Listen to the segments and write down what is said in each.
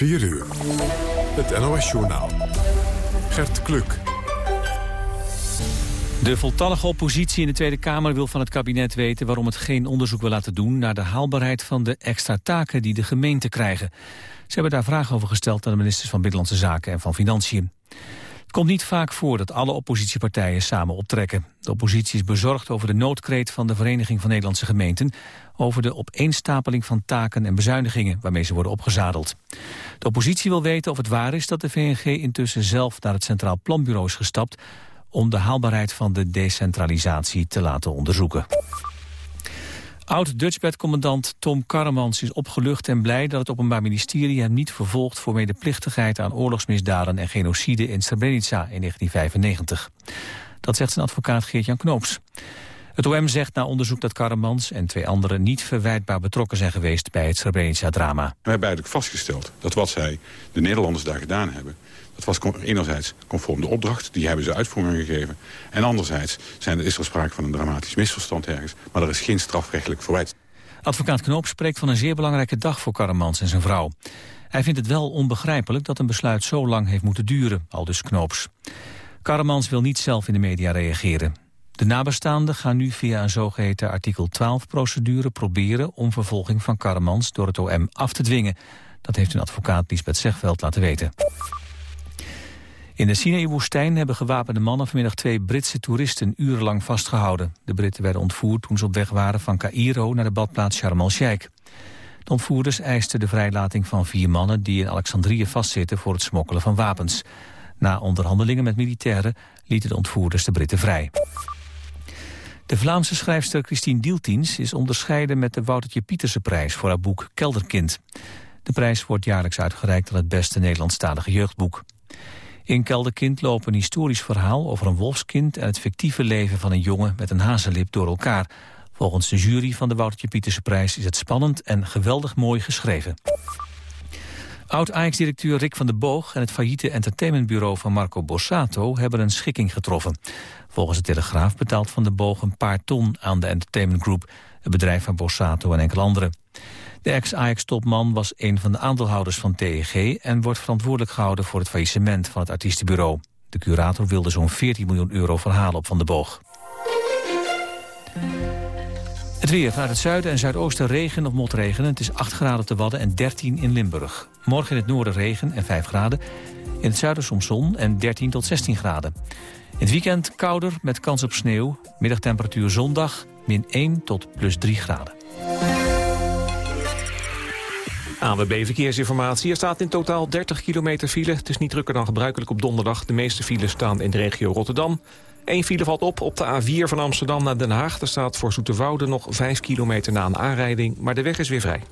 4 uur. Het NOS-journaal. Gert Kluk. De voltallige oppositie in de Tweede Kamer wil van het kabinet weten... waarom het geen onderzoek wil laten doen naar de haalbaarheid van de extra taken die de gemeenten krijgen. Ze hebben daar vragen over gesteld aan de ministers van Binnenlandse Zaken en van Financiën. Het komt niet vaak voor dat alle oppositiepartijen samen optrekken. De oppositie is bezorgd over de noodkreet van de Vereniging van Nederlandse Gemeenten... over de opeenstapeling van taken en bezuinigingen waarmee ze worden opgezadeld. De oppositie wil weten of het waar is dat de VNG intussen zelf naar het Centraal Planbureau is gestapt... om de haalbaarheid van de decentralisatie te laten onderzoeken. Oud-Dutchbed-commandant Tom Karremans is opgelucht en blij dat het Openbaar Ministerie hem niet vervolgt voor medeplichtigheid aan oorlogsmisdaden en genocide in Srebrenica in 1995. Dat zegt zijn advocaat Geert-Jan Knoops. Het OM zegt na onderzoek dat Karremans en twee anderen niet verwijtbaar betrokken zijn geweest bij het Srebrenica-drama. We hebben eigenlijk vastgesteld dat wat zij, de Nederlanders, daar gedaan hebben dat was enerzijds conform de opdracht, die hebben ze uitvoering gegeven. En anderzijds zijn, is er sprake van een dramatisch misverstand ergens. Maar er is geen strafrechtelijk verwijt. Advocaat Knoop spreekt van een zeer belangrijke dag voor Karremans en zijn vrouw. Hij vindt het wel onbegrijpelijk dat een besluit zo lang heeft moeten duren, al dus Knoops. Karremans wil niet zelf in de media reageren. De nabestaanden gaan nu via een zogeheten artikel 12-procedure proberen om vervolging van Karremans door het OM af te dwingen. Dat heeft hun advocaat Lisbeth Zegveld laten weten. In de Sinaï-woestijn hebben gewapende mannen vanmiddag twee Britse toeristen urenlang vastgehouden. De Britten werden ontvoerd toen ze op weg waren van Cairo naar de badplaats Sharm el-Sheikh. De ontvoerders eisten de vrijlating van vier mannen die in Alexandrië vastzitten voor het smokkelen van wapens. Na onderhandelingen met militairen lieten de ontvoerders de Britten vrij. De Vlaamse schrijfster Christine Dieltiens is onderscheiden met de Woutertje Pieterse-prijs voor haar boek Kelderkind. De prijs wordt jaarlijks uitgereikt aan het beste Nederlandstalige jeugdboek. In Kelderkind lopen een historisch verhaal over een wolfskind... en het fictieve leven van een jongen met een hazenlip door elkaar. Volgens de jury van de Woutertje Pieterse prijs is het spannend en geweldig mooi geschreven. Oud-Ajax-directeur Rick van der Boog en het failliete entertainmentbureau van Marco Borsato hebben een schikking getroffen. Volgens de Telegraaf betaalt Van der Boog een paar ton aan de Entertainment Group, het bedrijf van Borsato en enkele anderen. De ex-Ajax-topman was een van de aandeelhouders van TEG... en wordt verantwoordelijk gehouden voor het faillissement van het artiestenbureau. De curator wilde zo'n 14 miljoen euro verhalen op Van de Boog. Het weer vanuit het zuiden en zuidoosten regen of motregen. Het is 8 graden te Wadden en 13 in Limburg. Morgen in het noorden regen en 5 graden. In het zuiden soms zon en 13 tot 16 graden. In het weekend kouder met kans op sneeuw. Middagtemperatuur zondag min 1 tot plus 3 graden. ANWB Verkeersinformatie. Er staat in totaal 30 kilometer file. Het is niet drukker dan gebruikelijk op donderdag. De meeste files staan in de regio Rotterdam. Eén file valt op op de A4 van Amsterdam naar Den Haag. Er staat voor Zoeterwoude nog 5 kilometer na een aanrijding. Maar de weg is weer vrij.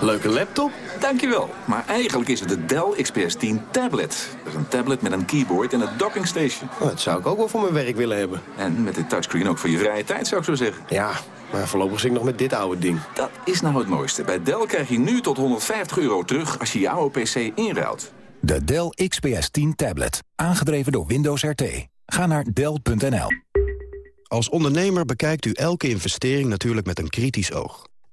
Leuke laptop? Dankjewel. Maar eigenlijk is het de Dell XPS 10 tablet. Dat is een tablet met een keyboard en een docking station. Oh, dat zou ik ook wel voor mijn werk willen hebben. En met de touchscreen ook voor je vrije tijd, zou ik zo zeggen. Ja, maar voorlopig zit ik nog met dit oude ding. Dat is nou het mooiste. Bij Dell krijg je nu tot 150 euro terug als je jouw PC inruilt. De Dell XPS 10 tablet. Aangedreven door Windows RT. Ga naar Dell.nl. Als ondernemer bekijkt u elke investering natuurlijk met een kritisch oog.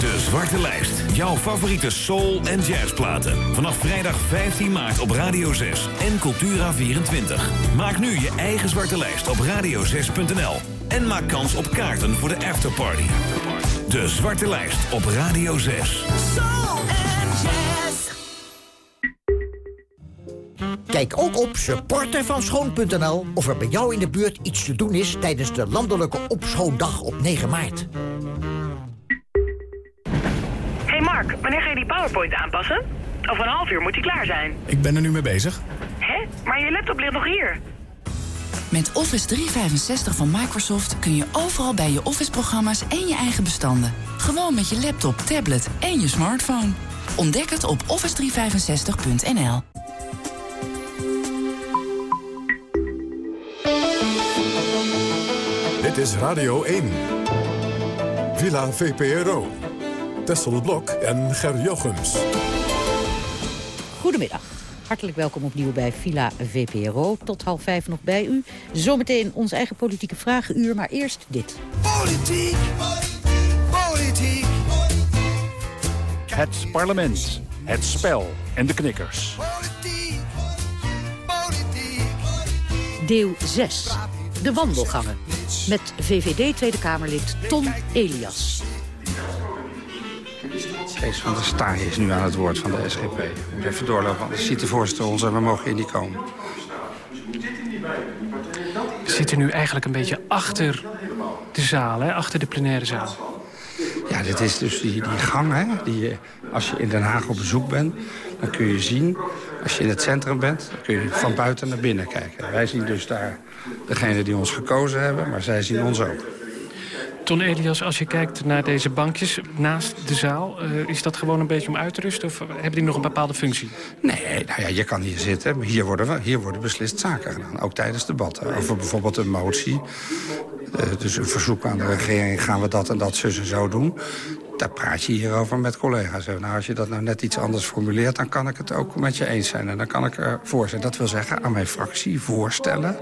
De Zwarte Lijst. Jouw favoriete soul- en jazzplaten. Vanaf vrijdag 15 maart op Radio 6 en Cultura24. Maak nu je eigen Zwarte Lijst op radio6.nl. En maak kans op kaarten voor de afterparty. De Zwarte Lijst op Radio 6. Soul en jazz. Kijk ook op supportervanschoon.nl of er bij jou in de buurt iets te doen is... tijdens de landelijke opschoondag op 9 maart. Mark, wanneer ga je die PowerPoint aanpassen? Over een half uur moet die klaar zijn. Ik ben er nu mee bezig. Hè? Maar je laptop ligt nog hier. Met Office 365 van Microsoft kun je overal bij je Office-programma's en je eigen bestanden. Gewoon met je laptop, tablet en je smartphone. Ontdek het op office365.nl. Dit is Radio 1. Villa VPRO. Tessel Blok en Ger Jochems. Goedemiddag. Hartelijk welkom opnieuw bij Villa VPRO. Tot half vijf nog bij u. Zometeen ons eigen politieke vragenuur, maar eerst dit. Politiek, politiek. Het parlement, het spel en de knikkers. Deel 6. De wandelgangen. Met VVD Tweede Kamerlid Ton Elias. Kees van der Staaij is nu aan het woord van de SGP. Even doorlopen, anders ziet de voorzitter ons en we mogen hier niet komen. We zitten nu eigenlijk een beetje achter de zaal, hè? achter de plenaire zaal. Ja, dit is dus die, die gang, hè? Die, je- als je in Den Haag op bezoek bent, dan kun je zien... als je in het centrum bent, dan kun je van buiten naar binnen kijken. Wij zien dus daar degene die ons gekozen hebben, maar zij zien ons ook. Ton Elias, als je kijkt naar deze bankjes naast de zaal... eh, is dat gewoon een beetje om uit te rusten of hebben die nog een bepaalde functie? Nee, nou ja, je kan hier zitten. Hier worden, hier worden beslist zaken gedaan. Ook tijdens debatten. Over bijvoorbeeld een motie. Eh, dus een verzoek aan de regering. Gaan we dat en dat zus en zo doen? Daar praat je hierover met collega's. Nou, als je dat nou net iets anders formuleert... dan kan ik het ook met je eens zijn. En dan kan ik ervoor zijn. Dat wil zeggen aan mijn fractie voorstellen...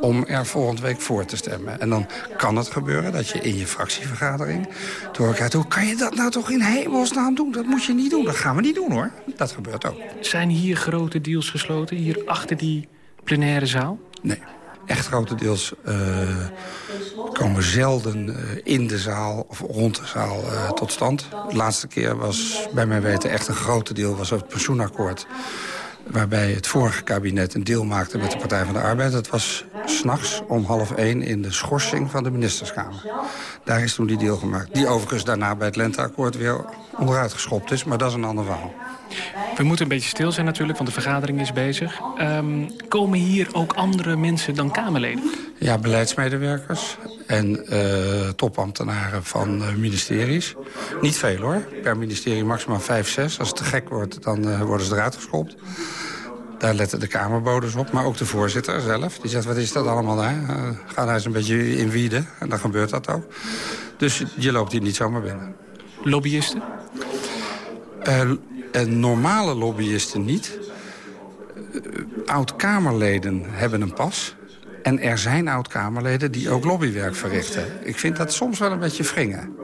om er volgende week voor te stemmen. En dan kan het gebeuren dat je in je fractievergadering... doorkrijgt, hoe kan je dat nou toch in hemelsnaam doen? Dat moet je niet doen. Dat gaan we niet doen, hoor. Dat gebeurt ook. Zijn hier grote deals gesloten, hier achter die plenaire zaal? Nee. Echt grotendeels eh, komen zelden eh, in de zaal of rond de zaal eh, tot stand. De laatste keer was bij mijn weten echt een grote deel was het pensioenakkoord. Waarbij het vorige kabinet een deel maakte met de Partij van de Arbeid. Dat was s'nachts om half één in de schorsing van de ministerskamer. Daar is toen die deal gemaakt. Die overigens daarna bij het lenteakkoord weer onderuit geschopt is. Maar dat is een ander verhaal. We moeten een beetje stil zijn natuurlijk, want de vergadering is bezig. Ehm, komen hier ook andere mensen dan Kamerleden? Ja, beleidsmedewerkers en eh, topambtenaren van eh, ministeries. Niet veel hoor. Per ministerie maximaal vijf, zes. Als het te gek wordt, dan eh, worden ze eruit geschopt. Daar letten de Kamerboders op, maar ook de voorzitter zelf. Die zegt, wat is dat allemaal daar? Eh, ga daar eens een beetje in wieden. En dan gebeurt dat ook. Dus je loopt hier niet zomaar binnen. Lobbyisten? En normale lobbyisten niet. Oud-Kamerleden hebben een pas. En er zijn oud-Kamerleden die ook lobbywerk verrichten. Ik vind dat soms wel een beetje wringen.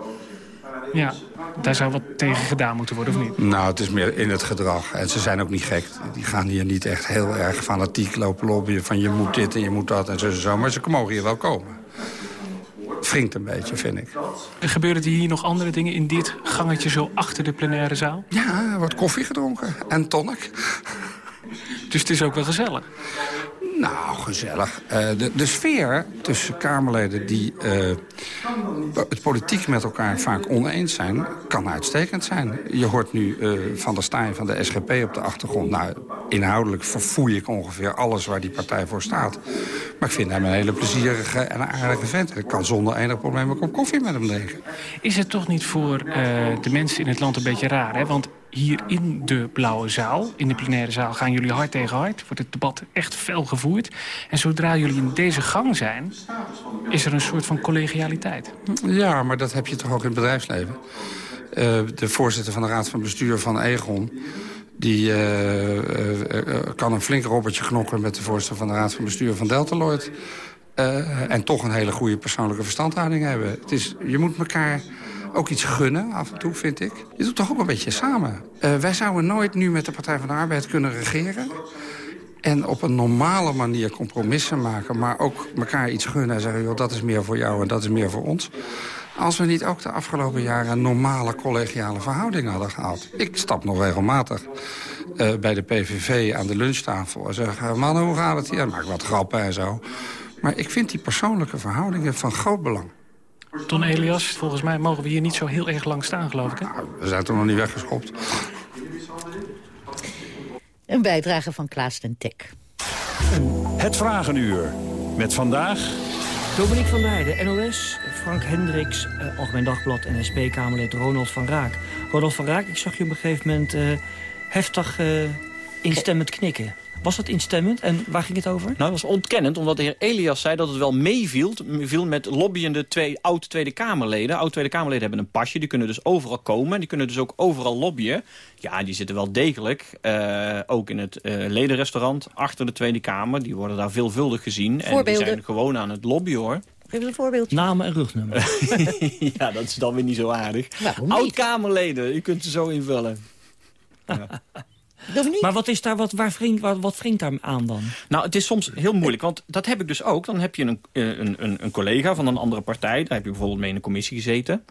Ja, daar zou wat tegen gedaan moeten worden, of niet? Nou, het is meer in het gedrag. En ze zijn ook niet gek. Die gaan hier niet echt heel erg fanatiek lopen lobbyen... van je moet dit en je moet dat en zo en zo. Maar ze mogen hier wel komen. Het wringt een beetje, vind ik. Gebeuren er hier nog andere dingen in dit gangetje zo achter de plenaire zaal? Ja, er wordt koffie gedronken en tonic. Dus het is ook wel gezellig? Nou, gezellig. Eh, de, de sfeer tussen Kamerleden die eh, het politiek met elkaar vaak oneens zijn... kan uitstekend zijn. Je hoort nu eh, Van der Staaij van de SGP op de achtergrond. Nou, inhoudelijk verfoei ik ongeveer alles waar die partij voor staat. Maar ik vind hem een hele plezierige en aardige vent. Ik kan zonder enig probleem een kop koffie met hem drinken. Is het toch niet voor de mensen in het land een beetje raar, hè? Want hier in de blauwe zaal, in de plenaire zaal... gaan jullie hard tegen hard, wordt het debat echt fel gevoerd. En zodra jullie in deze gang zijn, is er een soort van collegialiteit. Ja, maar dat heb je toch ook in het bedrijfsleven. Eh, de voorzitter van de Raad van Bestuur van Egon... die eh, eh, kan een flink robbertje knokken met de voorzitter van de Raad van Bestuur van Deltaloid. En toch een hele goede persoonlijke verstandhouding hebben. Het is, je moet elkaar ook iets gunnen, af en toe, vind ik. Je doet toch ook een beetje samen. Eh, wij zouden nooit nu met de Partij van de Arbeid kunnen regeren... En op een normale manier compromissen maken... maar ook elkaar iets gunnen en zeggen... Joh, dat is meer voor jou en dat is meer voor ons. als we niet ook de afgelopen jaren normale collegiale verhoudingen hadden gehad. Ik stap nog regelmatig uh, bij de PVV aan de lunchtafel en zeg... mannen, hoe gaat het hier? Maak wat grappen en zo. Maar ik vind die persoonlijke verhoudingen van groot belang. Ton Elias, volgens mij mogen we hier niet zo heel erg lang staan, geloof ik. Hè? Nou, we zijn toch nog niet weggeschopt. Een bijdrage van Klaas ten Tek. Het Vragenuur. Met vandaag... Dominique van Weijden, NOS, Frank Hendricks, eh, Algemeen Dagblad en SP-Kamerlid Ronald van Raak. Ronald van Raak, ik zag je op een gegeven moment uh, heftig uh, instemmend knikken. Was dat instemmend en waar ging het over? Nou, dat was ontkennend, omdat de heer Elias zei dat het wel meeviel viel met lobbyende twee, oud-Tweede Kamerleden. Oud-Tweede Kamerleden hebben een pasje, die kunnen dus overal komen. Die kunnen dus ook overal lobbyen. Ja, die zitten wel degelijk, uh, ook in het uh, ledenrestaurant, achter de Tweede Kamer. Die worden daar veelvuldig gezien. En die zijn gewoon aan het lobbyen, hoor. Geef eens een voorbeeldje. Namen en rugnummer. ja, dat is dan weer niet zo aardig. Oud-Kamerleden, u kunt ze zo invullen. Ja. Maar wat is daar, wat, waar wringt, wat, wat wringt daar aan dan? Nou, het is soms heel moeilijk, want dat heb ik dus ook. Dan heb je een, een, een, een collega van een andere partij, daar heb je bijvoorbeeld mee in een commissie gezeten.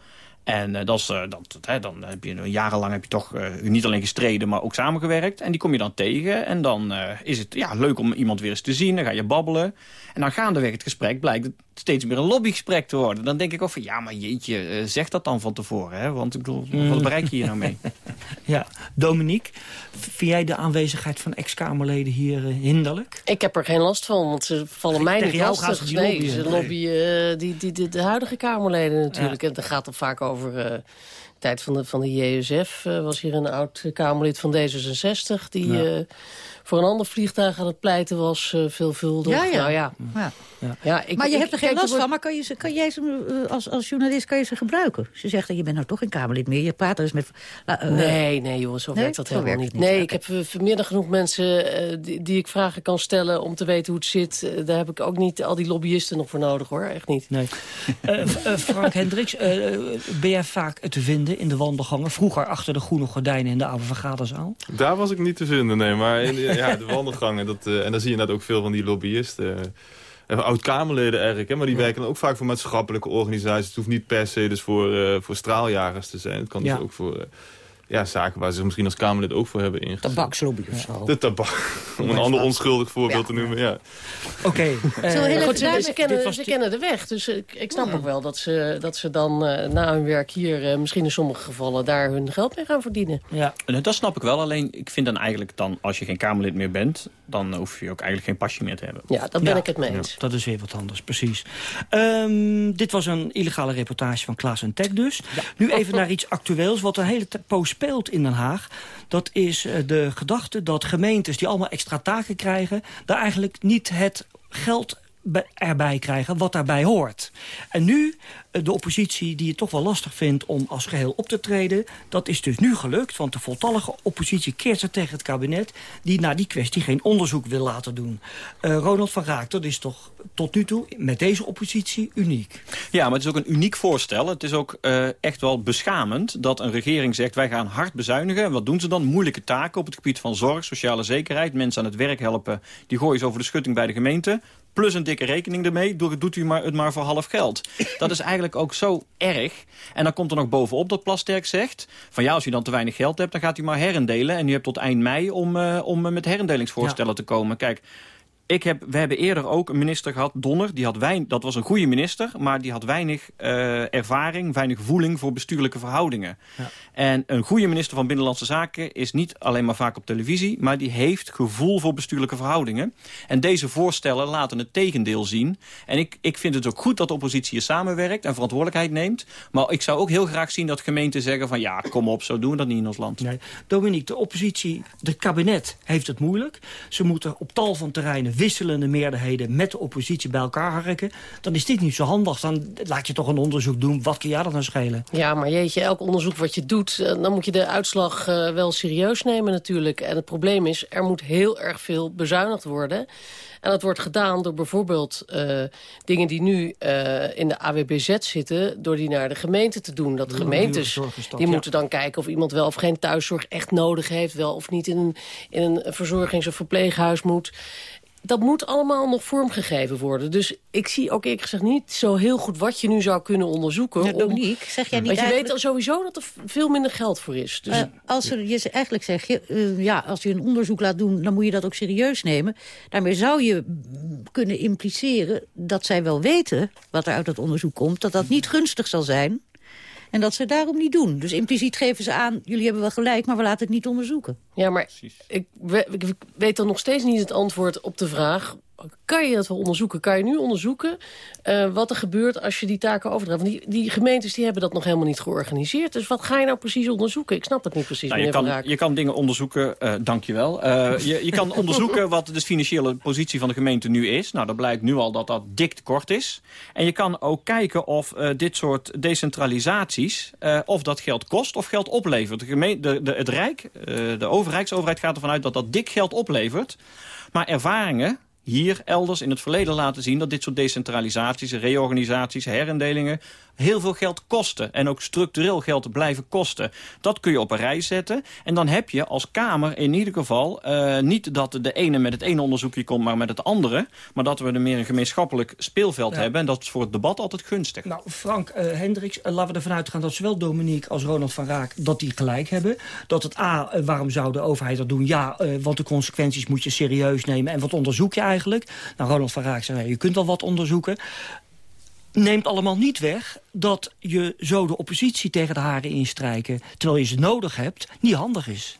En uh, dat is, uh, dat, hè, dan heb je jarenlang heb je toch uh, niet alleen gestreden, maar ook samengewerkt. En die kom je dan tegen. En dan is het ja, leuk om iemand weer eens te zien. Dan ga je babbelen. En dan gaandeweg het gesprek blijkt steeds meer een lobbygesprek te worden. Dan denk ik ook van, ja, maar jeetje, zeg dat dan van tevoren. Hè? Want ik bedoel, Mm. wat bereik je hier nou mee? ja, Dominique, vind jij de aanwezigheid van ex-Kamerleden hier hinderlijk? Ik heb er geen last van, want ze vallen mij Tegen niet jou lastig. gaan ze die nee, lobbyen. ze lobbyen die, die, die, de huidige Kamerleden natuurlijk. En dan gaat het vaak over... uh, de tijd van de, van de JSF uh, was hier een oud Kamerlid van D66... die ja. Voor een ander vliegtuig aan het pleiten was, uh, veelvuldig. Ja, ja. Nou, ja. ja. ja. ja ik, maar je ik, hebt er geen last van, maar kan je, ze, kan jij ze, als, als journalist kan je ze gebruiken? Ze zegt, je bent nou toch geen Kamerlid meer, je praat er eens met... Uh, nee, nee joh, zo nee? werkt dat zo helemaal werkt niet. Nee, ik heb vanmiddag genoeg mensen uh, die, die, ik vragen kan stellen om te weten hoe het zit. Uh, daar heb ik ook niet al die lobbyisten nog voor nodig hoor, echt niet. Nee. Frank Hendricks, ben jij vaak te vinden in de wandelgangen? Vroeger achter de groene gordijnen in de oude vergaderzaal? Daar was ik niet te vinden, nee. Maar in de, ja, de wandelgangen, dat, uh, en dan zie je net ook veel van die lobbyisten. Uh, Oud-Kamerleden eigenlijk, hè, maar die ja. werken dan ook vaak voor maatschappelijke organisaties. Het hoeft niet per se dus voor, uh, voor straaljagers te zijn. Het kan dus ook voor ja, zaken waar ze misschien als Kamerlid ook voor hebben ingezet. Tabakslobby of zo. De tabak. Om een ander onschuldig voorbeeld te noemen, ja. Oké. Okay. Uh, goed, ze, ze, kennen, ze kennen de weg, dus ik, ik snap ja. ook wel dat ze, dat ze dan uh, na hun werk hier... Uh, misschien in sommige gevallen daar hun geld mee gaan verdienen. Ja, en dat snap ik wel. Alleen ik vind dan eigenlijk dan, als je geen Kamerlid meer bent... dan hoef je ook eigenlijk geen pasje meer te hebben. Ja, daar ben ja. ik het mee eens. Ja, dat is weer wat anders, precies. Um, dit was een illegale reportage van Klaas en Tech dus. Nu even naar iets actueels, wat een hele poos speelt in Den Haag. Dat is de gedachte dat gemeentes die allemaal extra taken krijgen... daar eigenlijk niet het geld erbij krijgen wat daarbij hoort. En nu, de oppositie die het toch wel lastig vindt om als geheel op te treden... dat is dus nu gelukt, want de voltallige oppositie keert zich tegen het kabinet... die naar die kwestie geen onderzoek wil laten doen. Uh, Ronald van Raak, dat is toch tot nu toe met deze oppositie uniek. Ja, maar het is ook een uniek voorstel. Het is ook uh, echt wel beschamend dat een regering zegt... wij gaan hard bezuinigen. En wat doen ze dan? Moeilijke taken op het gebied van zorg, sociale zekerheid... mensen aan het werk helpen, die gooien ze over de schutting bij de gemeente plus een dikke rekening ermee, doet u maar, het maar voor half geld. Dat is eigenlijk ook zo erg. En dan komt er nog bovenop dat Plasterk zegt... van ja, als u dan te weinig geld hebt, dan gaat u maar herendelen... en u hebt tot eind mei om, uh, om met herendelingsvoorstellen ja. te komen. Kijk, ik heb, we hebben eerder ook een minister gehad, Donner. Die had wein, dat was een goede minister, maar die had weinig uh, ervaring... weinig voeling voor bestuurlijke verhoudingen. Ja. En een goede minister van Binnenlandse Zaken is niet alleen maar vaak op televisie... maar die heeft gevoel voor bestuurlijke verhoudingen. En deze voorstellen laten het tegendeel zien. En ik, ik vind het ook goed dat de oppositie hier samenwerkt... en verantwoordelijkheid neemt. Maar ik zou ook heel graag zien dat gemeenten zeggen van... ja, kom op, zo doen we dat niet in ons land. Nee. Dominique, de oppositie, het kabinet heeft het moeilijk. Ze moeten op tal van terreinen wisselende meerderheden... met de oppositie bij elkaar harken. Dan is dit niet zo handig. Dan laat je toch een onderzoek doen. Wat kan jij dat nou schelen? Ja, maar jeetje, elk onderzoek wat je doet dan moet je de uitslag uh, wel serieus nemen natuurlijk. En het probleem is, er moet heel erg veel bezuinigd worden. En dat wordt gedaan door bijvoorbeeld uh, dingen die nu uh, in de AWBZ zitten... door die naar de gemeente te doen. Dat gemeentes die ja. moeten dan kijken of iemand wel of geen thuiszorg echt nodig heeft... wel of niet in een, in een verzorgings- of verpleeghuis moet dat moet allemaal nog vormgegeven worden. Dus ik zie ook eerlijk gezegd niet zo heel goed wat je nu zou kunnen onderzoeken. Ja, Dominique, zeg jij niet Want je eigenlijk- weet al sowieso dat er veel minder geld voor is. Dus Eh, als er, je eigenlijk zegt, je, eh, ja, als je een onderzoek laat doen... dan moet je dat ook serieus nemen. Daarmee zou je kunnen impliceren dat zij wel weten... wat er uit dat onderzoek komt, dat dat niet gunstig zal zijn... en dat ze het daarom niet doen. Dus impliciet geven ze aan, jullie hebben wel gelijk... maar we laten het niet onderzoeken. Ja, maar ik, we- ik weet dan nog steeds niet het antwoord op de vraag... kan je dat wel onderzoeken? Kan je nu onderzoeken eh, wat er gebeurt als je die taken overdraagt? Want die, die gemeentes die hebben dat nog helemaal niet georganiseerd. Dus wat ga je nou precies onderzoeken? Ik snap het niet precies, Nou, je, kan, je kan dingen onderzoeken, eh dankjewel. Eh je, je kan onderzoeken wat de financiële positie van de gemeente nu is. Nou, dat blijkt nu al dat dat dik tekort is. En je kan ook kijken of dit soort decentralisaties... of dat geld kost of geld oplevert. De de, de, het Rijk, de overheidsoverheid gaat ervan uit dat dat dik geld oplevert. Maar ervaringen hier elders in het verleden laten zien... dat dit soort decentralisaties, reorganisaties, herindelingen... heel veel geld kosten. En ook structureel geld blijven kosten. Dat kun je op een rij zetten. En dan heb je als Kamer in ieder geval... eh, niet dat de ene met het ene onderzoekje komt, maar met het andere. Maar dat we er meer een gemeenschappelijk speelveld Ja. hebben. En dat is voor het debat altijd gunstig. Nou, Frank eh, Hendricks, eh, laten we ervan uitgaan dat zowel Dominique als Ronald van Raak... dat die gelijk hebben. Dat het A, waarom zou de overheid dat doen? Ja, want de consequenties moet je serieus nemen. En wat onderzoek je eigenlijk? Nou, Ronald van Raak zei, je kunt wel wat onderzoeken. Neemt allemaal niet weg dat je zo de oppositie tegen de haren instrijken... terwijl je ze nodig hebt, niet handig is.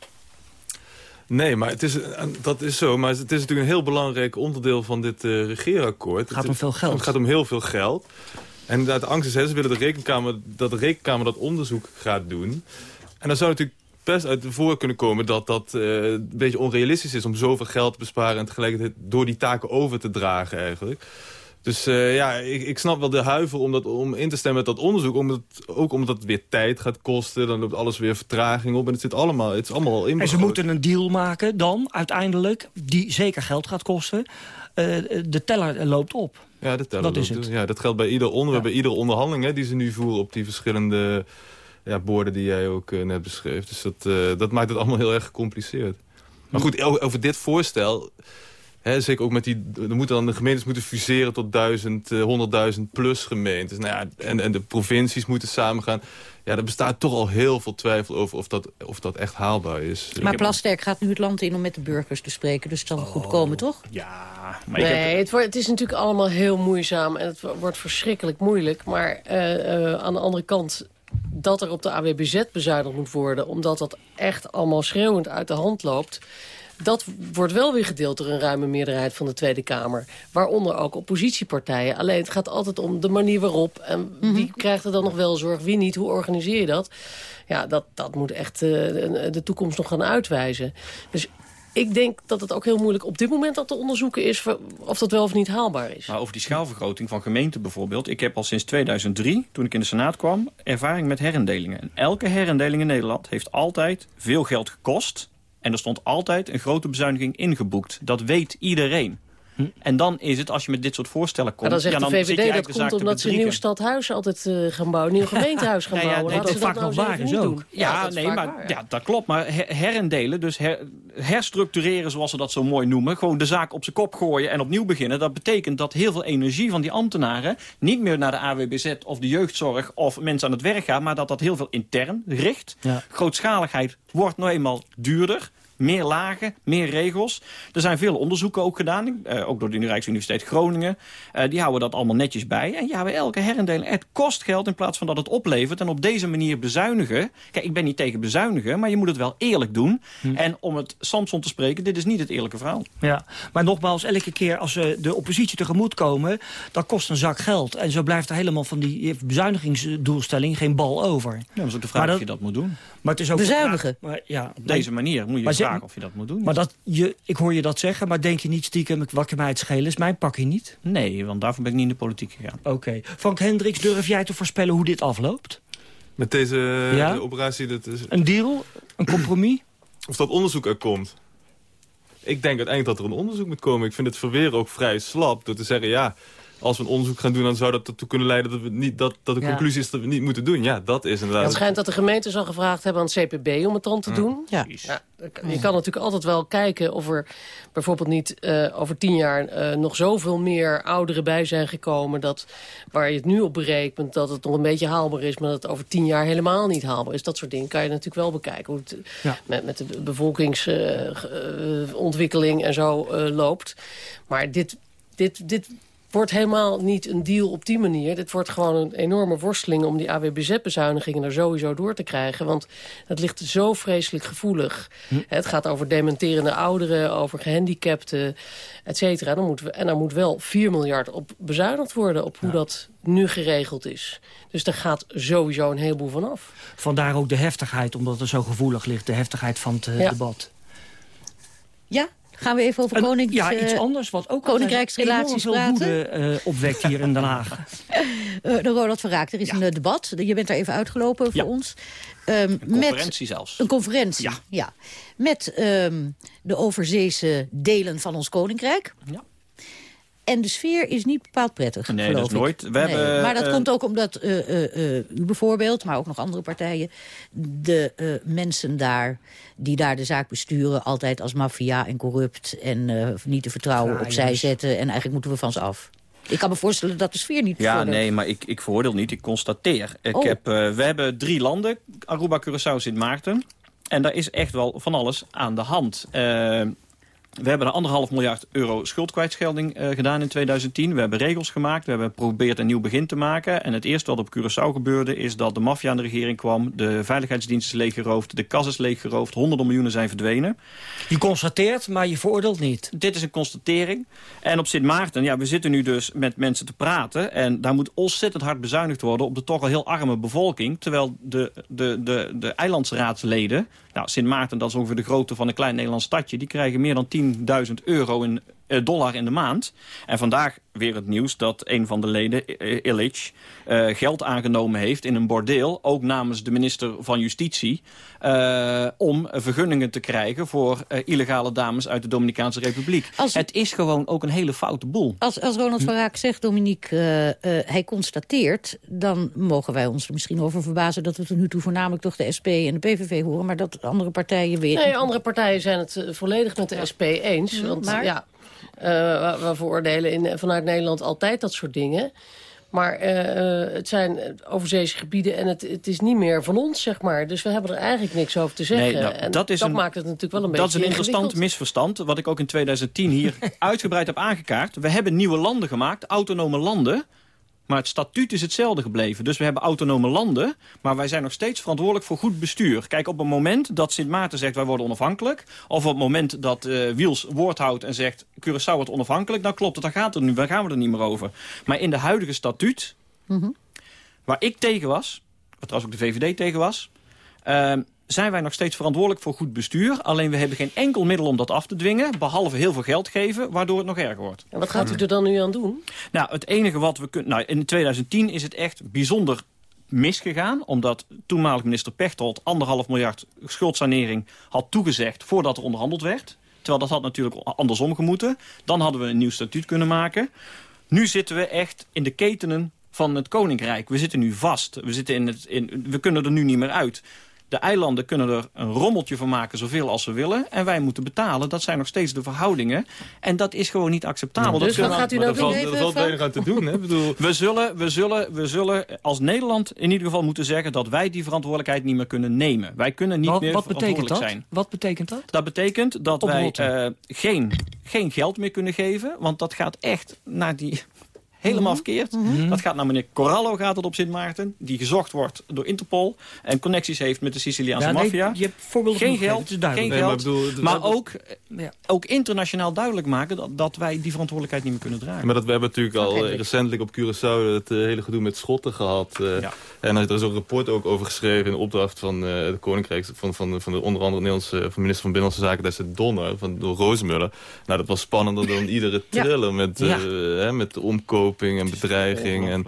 Nee, maar het is, een- dat is zo. Maar het is natuurlijk een heel belangrijk onderdeel van dit eh regeerakkoord. Het gaat om veel geld. Het gaat om heel veel geld. En de angst is, hè, ze willen de rekenkamer, dat de rekenkamer dat onderzoek gaat doen. En dan zou natuurlijk best uit voor kunnen komen dat dat eh, een beetje onrealistisch is... om zoveel geld te besparen en tegelijkertijd door die taken over te dragen eigenlijk. Dus eh, ja, ik, ik snap wel de huiver om, dat, om in te stemmen met dat onderzoek. Omdat, ook omdat het weer tijd gaat kosten. Dan loopt alles weer vertraging op. En het, zit allemaal, het is allemaal al En ze moeten een deal maken dan, uiteindelijk... die zeker geld gaat kosten. Eh, de teller loopt op. Ja, dat, tellen Dat we is het. Ja, dat geldt bij ieder onderwerp, bij iedere onderhandeling hè, die ze nu voeren op die verschillende ja, borden die jij ook eh, net beschreef. Dus dat, dat maakt het allemaal heel erg gecompliceerd. Maar goed, over dit voorstel, hè, zeker ook met die, er moeten dan de gemeentes moeten fuseren tot duizend, eh, honderdduizend plus gemeentes. Nou ja, en, en de provincies moeten samengaan. Ja, er bestaat toch al heel veel twijfel over of dat, of dat echt haalbaar is. Maar Plasterk gaat nu het land in om met de burgers te spreken. Dus het zal goed komen, toch? Ja, nee, het, wordt, het is natuurlijk allemaal heel moeizaam en het wordt verschrikkelijk moeilijk. Maar eh, eh, aan de andere kant, dat er op de AWBZ bezuinigd moet worden... omdat dat echt allemaal schreeuwend uit de hand loopt... dat wordt wel weer gedeeld door een ruime meerderheid van de Tweede Kamer. Waaronder ook oppositiepartijen. Alleen het gaat altijd om de manier waarop. En wie krijgt er dan nog wel zorg, wie niet? Hoe organiseer je dat? Ja, dat, dat moet echt eh, de, de toekomst nog gaan uitwijzen. Dus ik denk dat het ook heel moeilijk op dit moment al te onderzoeken is... of dat wel of niet haalbaar is. Maar over die schaalvergroting van gemeenten bijvoorbeeld. Ik heb al sinds 2003, toen ik in de Senaat kwam, ervaring met herindelingen. En elke herindeling in Nederland heeft altijd veel geld gekost. En er stond altijd een grote bezuiniging ingeboekt. Dat weet iedereen. En dan is het, als je met dit soort voorstellen komt... Maar dan zegt ja, de zit je VVD dat de komt omdat ze een nieuw stadhuis altijd eh, gaan bouwen. Een nieuw gemeentehuis gaan ja, bouwen. nee, dat ze vaak nou nog waar is ook. Ja, dat is nee, maar waar, ja, dat klopt. Maar her- herindelen, dus her- herstructureren zoals ze dat zo mooi noemen... gewoon de zaak op zijn kop gooien en opnieuw beginnen... dat betekent dat heel veel energie van die ambtenaren... niet meer naar de AWBZ of de jeugdzorg of mensen aan het werk gaan... maar dat dat heel veel intern richt. Ja. Grootschaligheid wordt nou eenmaal duurder... Meer lagen, meer regels. Er zijn veel onderzoeken ook gedaan, eh, ook door de Rijksuniversiteit Groningen. Eh, die houden dat allemaal netjes bij. En ja, bij elke herindeling, het kost geld in plaats van dat het oplevert. En op deze manier bezuinigen. Kijk, ik ben niet tegen bezuinigen, maar je moet het wel eerlijk doen. En om het Samson te spreken, dit is niet het eerlijke verhaal. Ja, maar nogmaals, elke keer als ze de oppositie tegemoet komen... dat kost een zak geld. En zo blijft er helemaal van die bezuinigingsdoelstelling geen bal over. Ja, dat is ook de vraag of je dat moet doen. Maar het is ook Bezuinigen. Maar, ja, Op deze manier moet je Vragen of je dat moet doen. Maar dat, je, ik hoor je dat zeggen, maar denk je niet stiekem... wat kan mij het schelen, is mijn pakje niet? Nee, want daarvoor ben ik niet in de politiek gegaan. Oké. Frank Hendricks, durf jij te voorspellen hoe dit afloopt? Met deze Ja? eh, operatie... Dat is, Een deal? Een compromis? Of dat onderzoek er komt. Ik denk uiteindelijk dat er een onderzoek moet komen. Ik vind het verweren ook vrij slap door te zeggen... ja, als we een onderzoek gaan doen... dan zou dat ertoe kunnen leiden dat, we niet, dat, dat de Ja. conclusie is dat we het niet moeten doen. Ja, dat is inderdaad... Het schijnt dat de gemeentes al gevraagd hebben aan het CPB om het dan te doen. Ja. je kan natuurlijk altijd wel kijken of er bijvoorbeeld niet eh, over tien jaar... eh, nog zoveel meer ouderen bij zijn gekomen... Dat, waar je het nu op berekent dat het nog een beetje haalbaar is... maar dat het over tien jaar helemaal niet haalbaar is. Dat soort dingen kan je natuurlijk wel bekijken. Hoe het Ja. met, met de bevolkingsontwikkeling en zo eh, loopt. Maar dit, dit, dit wordt helemaal niet een deal op die manier. Dit wordt gewoon een enorme worsteling om die AWBZ-bezuinigingen er sowieso door te krijgen. Want het ligt zo vreselijk gevoelig. Het gaat over dementerende ouderen, over gehandicapten, et cetera. Dan moeten we, en er moet wel 4 miljard op bezuinigd worden op hoe dat nu geregeld is. Dus daar gaat sowieso een heleboel van af. Vandaar ook de heftigheid, omdat het zo gevoelig ligt. De heftigheid van het eh, Ja. debat. Ja, gaan we even over konings, ja, eh, iets anders wat ook koninkrijksrelaties enorm veel praten. woede eh, opwekt hier in Den Haag. Eh, de Ronald van Raak, er is een eh, debat. Je bent daar even uitgelopen voor Ja. ons. Ehm, Een conferentie met, zelfs. Een conferentie, ja. Met ehm, de overzeese delen van ons koninkrijk. Ja. En de sfeer is niet bepaald prettig, Nee, geloof dat is nooit. We Nee, hebben, maar dat eh, komt ook omdat eh, eh, eh, u bijvoorbeeld, maar ook nog andere partijen... de eh, mensen daar, die daar de zaak besturen... altijd als maffia en corrupt en eh, niet te vertrouwen Fraaiers. opzij zetten. En eigenlijk moeten we van ze af. Ik kan me voorstellen dat de sfeer niet Ja, nee, maar ik, ik veroordeel niet. Ik constateer. Ik Oh. heb, eh, we hebben drie landen. Aruba, Curaçao, Sint Maarten. En daar is echt wel van alles aan de hand. We hebben een anderhalf miljard euro schuldkwijtschelding eh, gedaan in 2010. We hebben regels gemaakt. We hebben geprobeerd een nieuw begin te maken. En het eerste wat op Curaçao gebeurde... is dat de maffia aan de regering kwam. De veiligheidsdienst is leeggeroofd. De kas is leeggeroofd. Honderden miljoenen zijn verdwenen. Je constateert, maar je veroordeelt niet. Dit is een constatering. En op Sint Maarten, ja, we zitten nu dus met mensen te praten. En daar moet ontzettend hard bezuinigd worden op de toch al heel arme bevolking. Terwijl de, de, de, de eilandsraadsleden, nou, Sint Maarten, dat is ongeveer de grootte van een klein Nederlands stadje. Die krijgen meer dan 10.000 euro in dollar in de maand. En vandaag weer het nieuws dat een van de leden, eh, Illich, eh, geld aangenomen heeft in een bordeel. Ook namens de minister van Justitie. eh, om vergunningen te krijgen voor eh, illegale dames uit de Dominicaanse Republiek. Het is gewoon ook een hele foute boel. Als, als Ronald van Raak zegt, Dominique, eh, eh, hij constateert... dan mogen wij ons er misschien over verbazen... dat we tot nu toe voornamelijk toch de SP en de PVV horen... maar dat andere partijen weer... Nee, andere partijen zijn het eh, volledig met de SP eens. Want maar? ja, eh, we, we veroordelen in, vanuit Nederland altijd dat soort dingen. Maar eh, eh, het zijn eh, overzeese gebieden en het, het is niet meer van ons, zeg maar. Dus we hebben er eigenlijk niks over te zeggen. Nee, nou, en dat is een- maakt het natuurlijk wel een Dat is beetje een interessant misverstand, wat ik ook in 2010 hier uitgebreid heb aangekaart. We hebben nieuwe landen gemaakt, autonome landen. Maar het statuut is hetzelfde gebleven. Dus we hebben autonome landen, maar wij zijn nog steeds verantwoordelijk voor goed bestuur. Kijk, op het moment dat Sint Maarten zegt wij worden onafhankelijk... of op het moment dat eh, Wiels woord houdt en zegt Curaçao wordt onafhankelijk... dan klopt het, dan, gaat het nu, dan gaan we er niet meer over. Maar in de huidige statuut, waar ik tegen was... waar trouwens ook de VVD tegen was... ehm, zijn wij nog steeds verantwoordelijk voor goed bestuur. Alleen we hebben geen enkel middel om dat af te dwingen... behalve heel veel geld geven, waardoor het nog erger wordt. En wat gaat u er dan nu aan doen? Nou, het enige wat we kunnen... Nou, in 2010 is het echt bijzonder misgegaan. Omdat toenmalig minister Pechtold anderhalf miljard schuldsanering had toegezegd... voordat er onderhandeld werd. Terwijl dat had natuurlijk andersom gemoeten. Dan hadden we een nieuw statuut kunnen maken. Nu zitten we echt in de ketenen van het Koninkrijk. We zitten nu vast. We, zitten in het, in, we kunnen er nu niet meer uit. De eilanden kunnen er een rommeltje van maken zoveel als ze willen. En wij moeten betalen. Dat zijn nog steeds de verhoudingen. En dat is gewoon niet acceptabel. Dus dat wat gaat u nou doen? Er valt weinig aan te doen, hè? Ik bedoel... we zullen, we, zullen, we zullen als Nederland in ieder geval moeten zeggen... dat wij die verantwoordelijkheid niet meer kunnen nemen. Wij kunnen niet Wat, meer wat betekent verantwoordelijk dat? zijn. Wat betekent dat? Dat betekent dat wij eh, geen, geen geld meer kunnen geven. Want dat gaat echt naar die... Helemaal verkeerd. Dat gaat naar meneer Corallo gaat het op Sint Maarten. Die gezocht wordt door Interpol. En connecties heeft met de Siciliaanse Ja, nee, maffia. je hebt voorbeelden geen geld, het geen duidelijk. geld. Nee, maar ik bedoel, maar ook, eh, Ja. ook internationaal duidelijk maken... Dat, dat wij die verantwoordelijkheid niet meer kunnen dragen. Maar dat, we hebben natuurlijk al eh, recentelijk op Curaçao het eh, hele gedoe met Schotten gehad. eh. En er is ook een rapport ook over geschreven in opdracht van uh, de Koninkrijk, van, van, van de onder andere Nederlandse van minister van Binnenlandse Zaken, destijds Donner, van door Roosmuller. Nou, dat was spannender dan iedere Ja. thriller met, met de en bedreiging. En,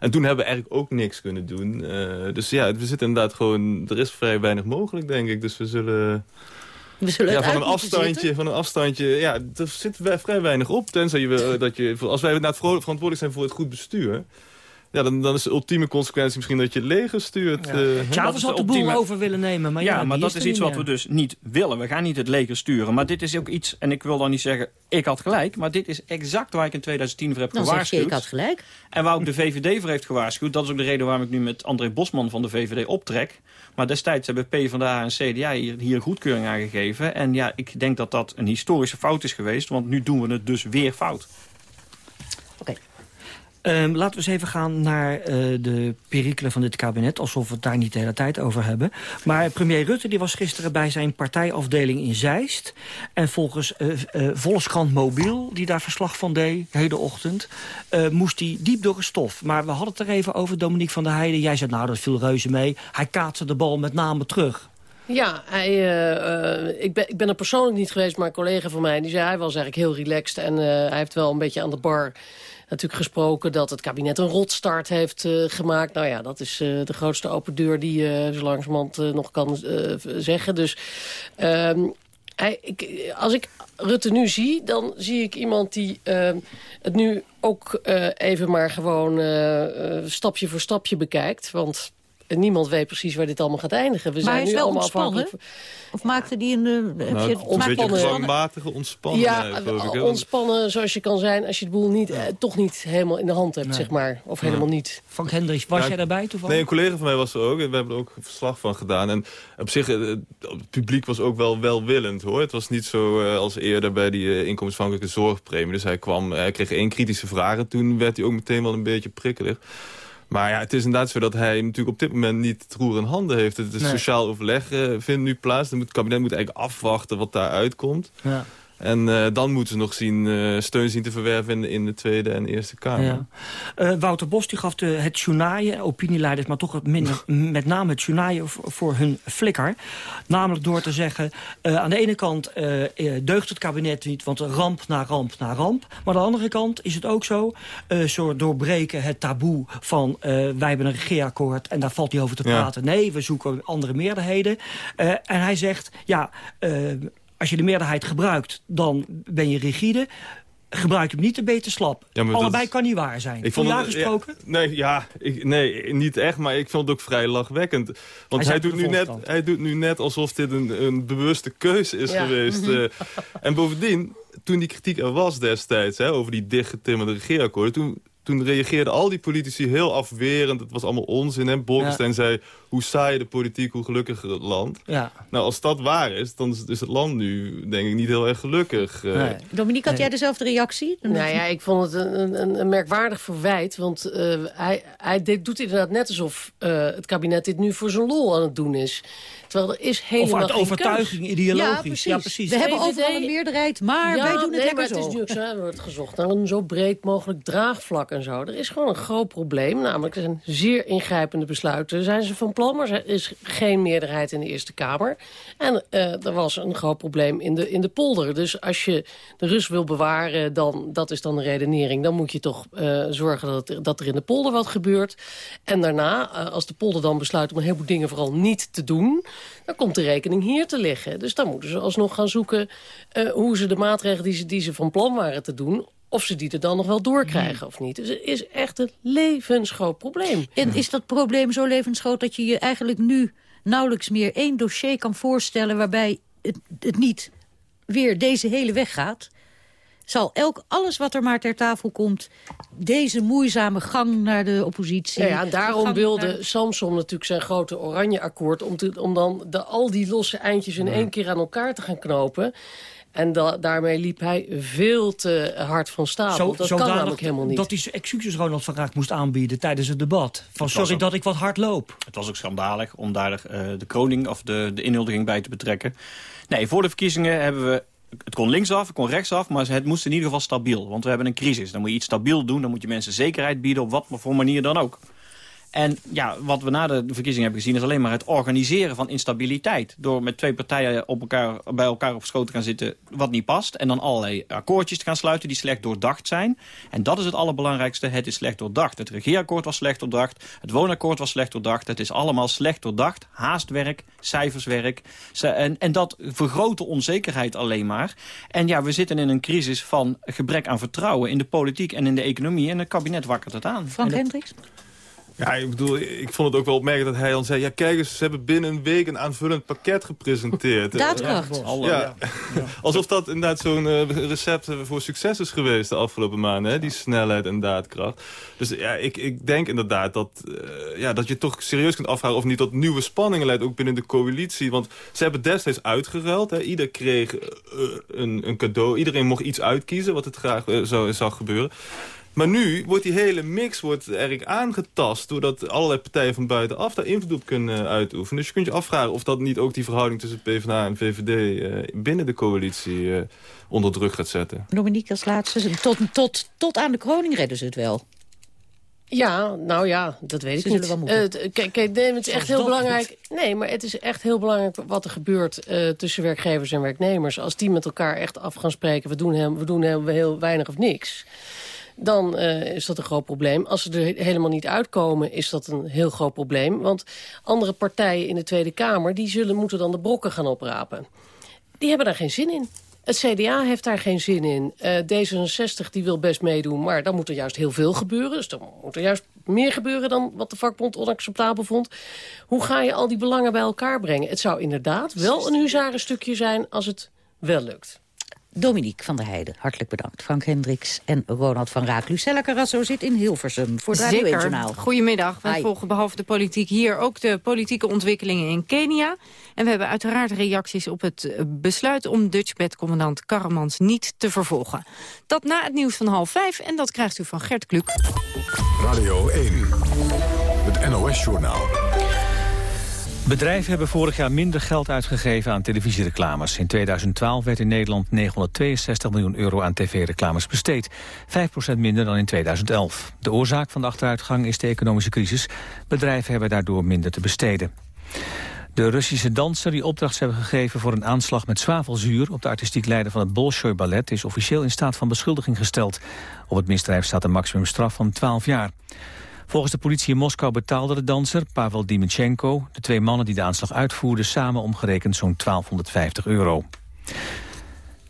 en toen hebben we eigenlijk ook niks kunnen doen. Eh, dus ja, we zitten inderdaad gewoon, er is vrij weinig mogelijk, denk ik. Dus we zullen... We zullen ja, van een afstandje, zitten. van een afstandje, ja, er zit vrij weinig op. Tenzij je, dat je, als wij nou verantwoordelijk zijn voor het goed bestuur... Ja, dan, dan is de ultieme consequentie misschien dat je het leger stuurt. eh. Chavez had de boel over willen nemen. Maar ja, ja, maar dat is iets wat we dus niet willen. We gaan niet het leger sturen. Maar dit is ook iets, en ik wil dan niet zeggen, ik had gelijk. Maar dit is exact waar ik in 2010 voor heb Dan zeg je, gewaarschuwd. ik had gelijk. En waar ook de VVD voor heeft gewaarschuwd. Dat is ook de reden waarom ik nu met André Bosman van de VVD optrek. Maar destijds hebben PvdA en CDA hier, hier goedkeuring aan gegeven. En ja, ik denk dat dat een historische fout is geweest. Want nu doen we het dus weer fout. Ehm, laten we eens even gaan naar eh, de perikelen van dit kabinet. Alsof we het daar niet de hele tijd over hebben. Maar premier Rutte die was gisteren bij zijn partijafdeling in Zeist. En volgens eh, Volkskrant Mobiel, die daar verslag van deed, de hele ochtend... moest hij diep door het stof. Maar we hadden het er even over, Dominique van der Heijden. Jij zei, nou, dat viel reuze mee. Hij kaatste de bal met name terug. Ja, hij, ik, ben, ik ben er persoonlijk niet geweest, maar een collega van mij... die zei, hij was eigenlijk heel relaxed. En hij heeft wel een beetje aan de bar natuurlijk gesproken... dat het kabinet een rotstart heeft eh, gemaakt. Nou ja, dat is eh, de grootste open deur die je zo langzamerhand eh, nog kan eh, zeggen. Dus ehm, hij, ik, als ik Rutte nu zie, dan zie ik iemand die ehm, het nu ook eh, even maar gewoon eh, eh, stapje voor stapje bekijkt. Want niemand weet precies waar dit allemaal gaat eindigen. We maar zijn hij is nu wel allemaal ontspannen. Of maakte die een... eh, heb Nou, je een- dwangmatige ontspannenheid, ja, ik. hè? ontspannen zoals je kan zijn als je het boel niet, eh, toch niet helemaal in de hand hebt, zeg maar. Of helemaal niet. Frank Hendricks, was Ja, jij daarbij toevallig? Nee, een collega van mij was er ook. En we hebben er ook een verslag van gedaan. En op zich, eh, het publiek was ook wel welwillend, hoor. Het was niet zo eh, als eerder bij die eh, inkomensafhankelijke zorgpremie. Dus hij kwam, hij kreeg één kritische vraag. En toen werd hij ook meteen wel een beetje prikkelig. Maar ja, het is inderdaad zo dat hij natuurlijk op dit moment niet het roer in handen heeft. Het, Nee. sociaal overleg eh, vindt nu plaats. Moet, het kabinet moet eigenlijk afwachten wat daaruit komt. Ja. En eh, dan moeten ze nog zien, eh, steun zien te verwerven in, de- in de Tweede en Eerste Kamer. Ja. Eh, Wouter Bos die gaf de, het journaaien, opinieleiders, maar toch minder, met name het journaaien voor, hun flikker. Namelijk door te zeggen, aan de ene kant deugt het kabinet niet, want ramp na ramp na ramp. Maar aan de andere kant is het ook zo, zo doorbreken het taboe van wij hebben een regeerakkoord en daar valt niet over te Ja. praten. Nee, we zoeken andere meerderheden. En hij zegt, ja, als je de meerderheid gebruikt, dan ben je rigide. Gebruik hem niet, dan ben je te slap. Ja, dat Allebei kan niet waar zijn. Ik Van vond jou het, gesproken? Ja, nee, ja, ik, nee, niet echt, maar ik vond het ook vrij lachwekkend. Want Hij doet, nu net, hij doet nu net alsof dit een, een bewuste keuze is Ja. geweest. Mhm. eh. en bovendien, toen die kritiek er was destijds... Hè, over die dichtgetimmerde regeerakkoorden... Toen, toen reageerden al die politici heel afwerend. Het was allemaal onzin. En Bolkestein zei, hoe saai de politiek, hoe gelukkiger het land. Ja. Nou, als dat waar is, dan is- is het land nu, denk ik, niet heel erg gelukkig. eh. Dominique, had jij dezelfde reactie? Nou ja, ik vond het een, een, een merkwaardig verwijt. Want eh, hij, hij dit doet inderdaad net alsof eh, het kabinet dit nu voor zijn lol aan het doen is. Terwijl er is helemaal Of uit geen overtuiging, keus. ideologisch. Ja, precies. We hebben overal een meerderheid, maar Ja, wij doen het nee, lekker maar zo. het is nu ook zo, er wordt gezocht naar een zo breed mogelijk draagvlak en zo. Er is gewoon een groot probleem, namelijk er zijn zeer ingrijpende besluiten. Zijn ze van plan, maar er is geen meerderheid in de Eerste Kamer. En eh, er was een groot probleem in de, in de polder. Dus als je de rust wil bewaren, dan, dat is dan de redenering. Dan moet je toch eh, zorgen dat, dat er in de polder wat gebeurt. En daarna, eh, als de polder dan besluit om een heleboel dingen vooral niet te doen... dan komt de rekening hier te liggen. Dus dan moeten ze alsnog gaan zoeken hoe ze de maatregelen die ze, die ze van plan waren te doen of ze die er dan nog wel doorkrijgen of niet. Dus het is echt een levensgroot probleem. En is dat probleem zo levensgroot dat je je eigenlijk nu nauwelijks meer één dossier kan voorstellen... waarbij het, het niet weer deze hele weg gaat? Zal elk, alles wat er maar ter tafel komt... deze moeizame gang naar de oppositie... Ja, ja, en daarom wilde naar- Samson natuurlijk zijn grote oranje akkoord... om, te, om dan de, al die losse eindjes in één keer aan elkaar te gaan knopen... En da- daarmee liep hij veel te hard van stapel. dat kan namelijk helemaal niet. Dat hij zijn excuses Ronald van Raak moest aanbieden tijdens het debat. Van was sorry ook- dat ik wat hard loop. Het was ook schandalig om daar eh, de kroning of de, de inhuldiging bij te betrekken. Nee, voor de verkiezingen hebben we... Het kon linksaf, het kon rechtsaf, maar het moest in ieder geval stabiel. Want we hebben een crisis. Dan moet je iets stabiel doen, dan moet je mensen zekerheid bieden... op wat voor manier dan ook. En ja, wat we na de verkiezingen hebben gezien... is alleen maar het organiseren van instabiliteit. Door met twee partijen op elkaar, bij elkaar op schoot te gaan zitten... wat niet past. En dan allerlei akkoordjes te gaan sluiten die slecht doordacht zijn. En dat is het allerbelangrijkste. Het is slecht doordacht. Het regeerakkoord was slecht doordacht. Het woonakkoord was slecht doordacht. Het is allemaal slecht doordacht. Haastwerk, cijferswerk. En, en dat vergroot de onzekerheid alleen maar. En ja, we zitten in een crisis van gebrek aan vertrouwen... in de politiek en in de economie. En het kabinet wakkert het aan. Frank Hendricks? Ja, ik bedoel, ik vond het ook wel opmerkelijk dat hij dan zei... ja, kijk eens, ze hebben binnen een week een aanvullend pakket gepresenteerd. Daadkracht. Ja, ja. Alsof dat inderdaad zo'n uh, recept voor succes is geweest de afgelopen maanden. Hè? Die snelheid en daadkracht. Dus ja, ik, ik denk inderdaad dat, uh, ja, dat je toch serieus kunt afvragen... of niet tot nieuwe spanningen leidt, ook binnen de coalitie. Want ze hebben destijds uitgeruild. Hè? Ieder kreeg uh, een, een cadeau. Iedereen mocht iets uitkiezen wat het graag zou, zou gebeuren. Maar nu wordt die hele mix wordt erg aangetast... doordat allerlei partijen van buitenaf daar invloed op kunnen uitoefenen. Dus je kunt je afvragen of dat niet ook die verhouding tussen PvdA en VVD... Uh, binnen de coalitie uh, onder druk gaat zetten. Dominique als laatste. Tot, tot, tot aan de kroning redden ze het wel. Ja, nou ja, dat weet Ze ik niet. zullen wel moeten. Uh, kijk, kijk, nee, het is echt heel belangrijk. Nee, maar het is echt heel belangrijk wat er gebeurt uh, tussen werkgevers en werknemers. Als die met elkaar echt af gaan spreken, we doen, hem, we doen hem heel weinig of niks dan uh, is dat een groot probleem. Als ze er helemaal niet uitkomen, is dat een heel groot probleem. Want andere partijen in de Tweede Kamer... die zullen moeten dan de brokken gaan oprapen. Die hebben daar geen zin in. Het CDA heeft daar geen zin in. Uh, D66 die wil best meedoen, maar dan moet er juist heel veel gebeuren. Dus dan moet er juist meer gebeuren dan wat de vakbond onacceptabel vond. Hoe ga je al die belangen bij elkaar brengen? Het zou inderdaad wel een huzarenstukje zijn als het wel lukt. Dominique van der Heijden, hartelijk bedankt. Frank Hendricks en Ronald van Raak. Lucella Carrasso zit in Hilversum voor het Radio 1 Journaal. Goedemiddag. Wij volgen behalve de politiek hier ook de politieke ontwikkelingen in Kenia. En we hebben uiteraard reacties op het besluit om Dutchbed-commandant Karremans niet te vervolgen. Dat na het nieuws van half vijf en dat krijgt u van Gert Kluk. Radio 1, het NOS-journaal. Bedrijven hebben vorig jaar minder geld uitgegeven aan televisiereclames. In 2012 werd in Nederland 962 miljoen euro aan tv-reclames besteed. 5% minder dan in 2011. De oorzaak van de achteruitgang is de economische crisis. Bedrijven hebben daardoor minder te besteden. De Russische danser die opdracht hebben gegeven voor een aanslag met zwavelzuur op de artistiek leider van het Bolshoi Ballet is officieel in staat van beschuldiging gesteld. Op het misdrijf staat een maximumstraf van 12 jaar. Volgens de politie in Moskou betaalde de danser, Pavel Dimitchenko... de twee mannen die de aanslag uitvoerden samen omgerekend zo'n 1250 euro.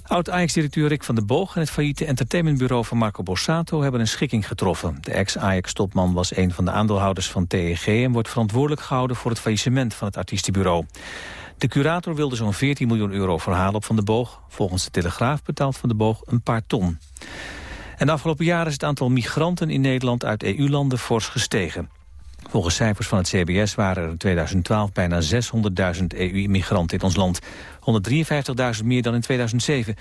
Oud-Ajax-directeur Rick van der Boog en het failliete entertainmentbureau van Marco Borsato hebben een schikking getroffen. De ex-Ajax-topman was een van de aandeelhouders van TEG en wordt verantwoordelijk gehouden voor het faillissement van het artiestenbureau. De curator wilde zo'n 14 miljoen euro verhalen op Van der Boog. Volgens de Telegraaf betaalt Van der Boog een paar ton. En de afgelopen jaren is het aantal migranten in Nederland uit EU-landen fors gestegen. Volgens cijfers van het CBS waren er in 2012 bijna 600.000 EU-migranten in ons land. 153.000 meer dan in 2007.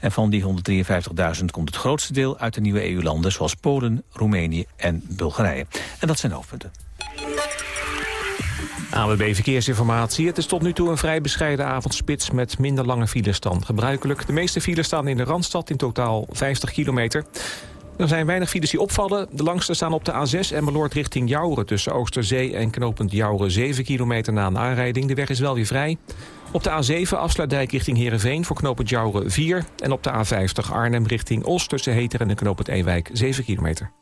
En van die 153.000 komt het grootste deel uit de nieuwe EU-landen... zoals Polen, Roemenië en Bulgarije. En dat zijn hoofdpunten. AWB Verkeersinformatie. Het is tot nu toe een vrij bescheiden avondspits met minder lange files dan gebruikelijk. De meeste files staan in de Randstad, in totaal 50 kilometer. Er zijn weinig files die opvallen. De langste staan op de A6 en Meloord richting Jouren... tussen Oosterzee en knooppunt Jouren 7 kilometer na een aanrijding. De weg is wel weer vrij. Op de A7 afsluitdijk richting Heerenveen voor knooppunt Jouren 4. En op de A50 Arnhem richting Os tussen Heter en knooppunt Ewijk 7 kilometer.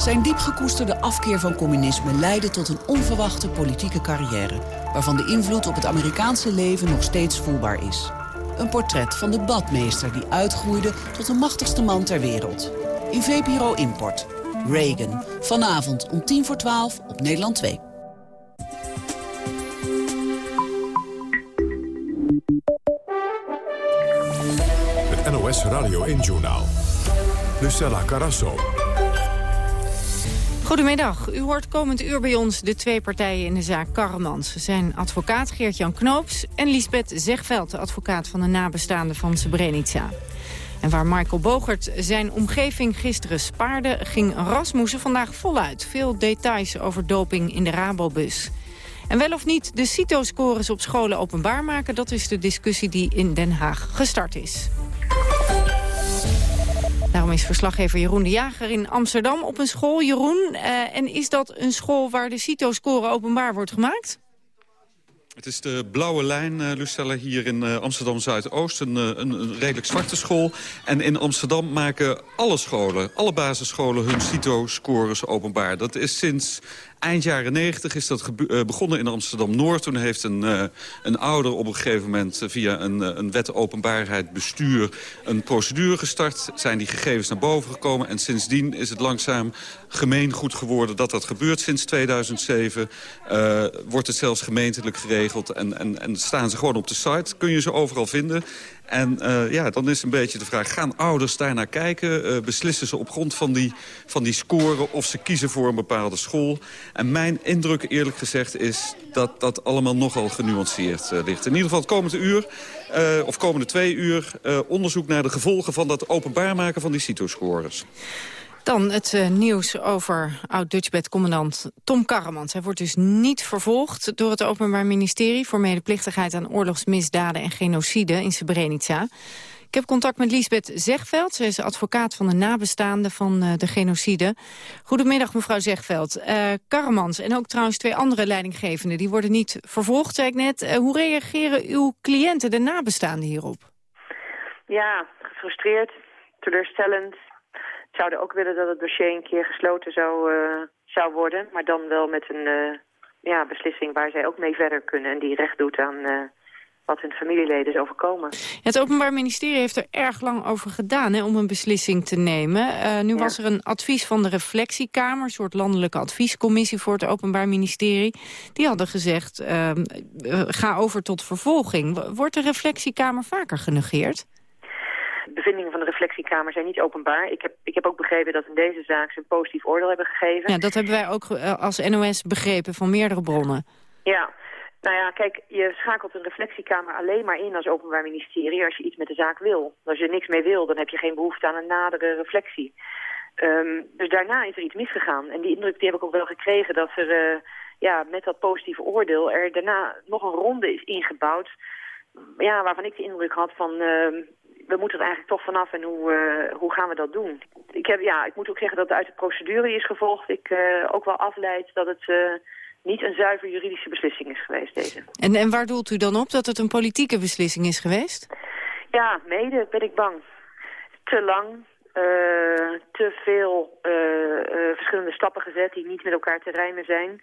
Zijn diep gekoesterde afkeer van communisme leidde tot een onverwachte politieke carrière... waarvan de invloed op het Amerikaanse leven nog steeds voelbaar is. Een portret van de badmeester die uitgroeide tot de machtigste man ter wereld. In VPRO Import. Reagan. Vanavond om tien voor twaalf op Nederland 2. Het NOS Radio 1-journaal. Lucella Carasso. Goedemiddag. U hoort komend uur bij ons de twee partijen in de zaak Karremans. Zijn advocaat Geert-Jan Knoops en Lisbeth Zegveld... de advocaat van de nabestaanden van Srebrenica. En waar Michael Bogert zijn omgeving gisteren spaarde... ging Rasmussen vandaag voluit. Veel details over doping in de Rabobus. En wel of niet de CITO-scores op scholen openbaar maken... dat is de discussie die in Den Haag gestart is. Daarom is verslaggever Jeroen de Jager in Amsterdam op een school. Jeroen, uh, en is dat een school waar de CITO-score openbaar wordt gemaakt? Het is de blauwe lijn, uh, Lucella, hier in uh, Amsterdam-Zuidoost. Een, een, een, redelijk zwarte school. En in Amsterdam maken alle scholen, alle basisscholen... hun CITO-scores openbaar. Dat is sinds Eind jaren 90 is dat uh, begonnen in Amsterdam-Noord. Toen heeft een, uh, een ouder op een gegeven moment uh, via een, een wet openbaarheid bestuur... een procedure gestart, zijn die gegevens naar boven gekomen... en sindsdien is het langzaam gemeengoed geworden dat dat gebeurt. Sinds 2007 wordt het zelfs gemeentelijk geregeld... En, en, en staan ze gewoon op de site, kun je ze overal vinden... En uh, ja, dan is een beetje de vraag, gaan ouders daar naar kijken? Uh, beslissen ze op grond van die, van die scoren of ze kiezen voor een bepaalde school? En mijn indruk eerlijk gezegd is dat dat allemaal nogal genuanceerd uh, ligt. In ieder geval het komende uur, of komende twee uur... onderzoek naar de gevolgen van dat openbaar maken van die CITO-scores. Dan het uh, nieuws over oud-Dutchbed-commandant Tom Karremans. Hij wordt dus niet vervolgd door het Openbaar Ministerie... voor medeplichtigheid aan oorlogsmisdaden en genocide in Srebrenica. Ik heb contact met Liesbeth Zegveld. Zij is advocaat van de nabestaanden van uh, de genocide. Goedemiddag, mevrouw Zegveld. Uh, en ook trouwens twee andere leidinggevenden... die worden niet vervolgd, zei ik net. hoe reageren uw cliënten, de nabestaanden, hierop? Ja, gefrustreerd, teleurstellend zouden ook willen dat het dossier een keer gesloten zou, uh, zou worden. Maar dan wel met een uh, ja, beslissing waar zij ook mee verder kunnen. En die recht doet aan uh, wat hun familieleden is overkomen. Het Openbaar Ministerie heeft er erg lang over gedaan hè, om een beslissing te nemen. nu was er een advies van de Reflectiekamer, een soort landelijke adviescommissie voor het Openbaar Ministerie. Die hadden gezegd, ehm, ga over tot vervolging. Wordt de Reflectiekamer vaker genegeerd? Bevindingen van de reflectiekamer zijn niet openbaar. Ik heb, ik heb ook begrepen dat in deze zaak ze een positief oordeel hebben gegeven. Ja, dat hebben wij ook eh, als NOS begrepen van meerdere bronnen. Ja, nou ja, kijk, je schakelt een reflectiekamer alleen maar in als openbaar ministerie als je iets met de zaak wil. Als je niks mee wil, dan heb je geen behoefte aan een nadere reflectie. Um, dus daarna is er iets misgegaan. En die indruk die heb ik ook wel gekregen dat er uh, ja, met dat positieve oordeel er daarna nog een ronde is ingebouwd. Ja, waarvan ik de indruk had van, uh, we moeten er eigenlijk toch vanaf en hoe, uh, hoe gaan we dat doen? Ik, heb, ja, ik moet ook zeggen dat uit de procedure die is gevolgd... ik uh, ook wel afleid dat het uh, niet een zuiver juridische beslissing is geweest, deze. En, en waar doelt u dan op dat het een politieke beslissing is geweest? Ja, mede ben ik bang. Te lang, te veel verschillende stappen gezet... die niet met elkaar te rijmen zijn...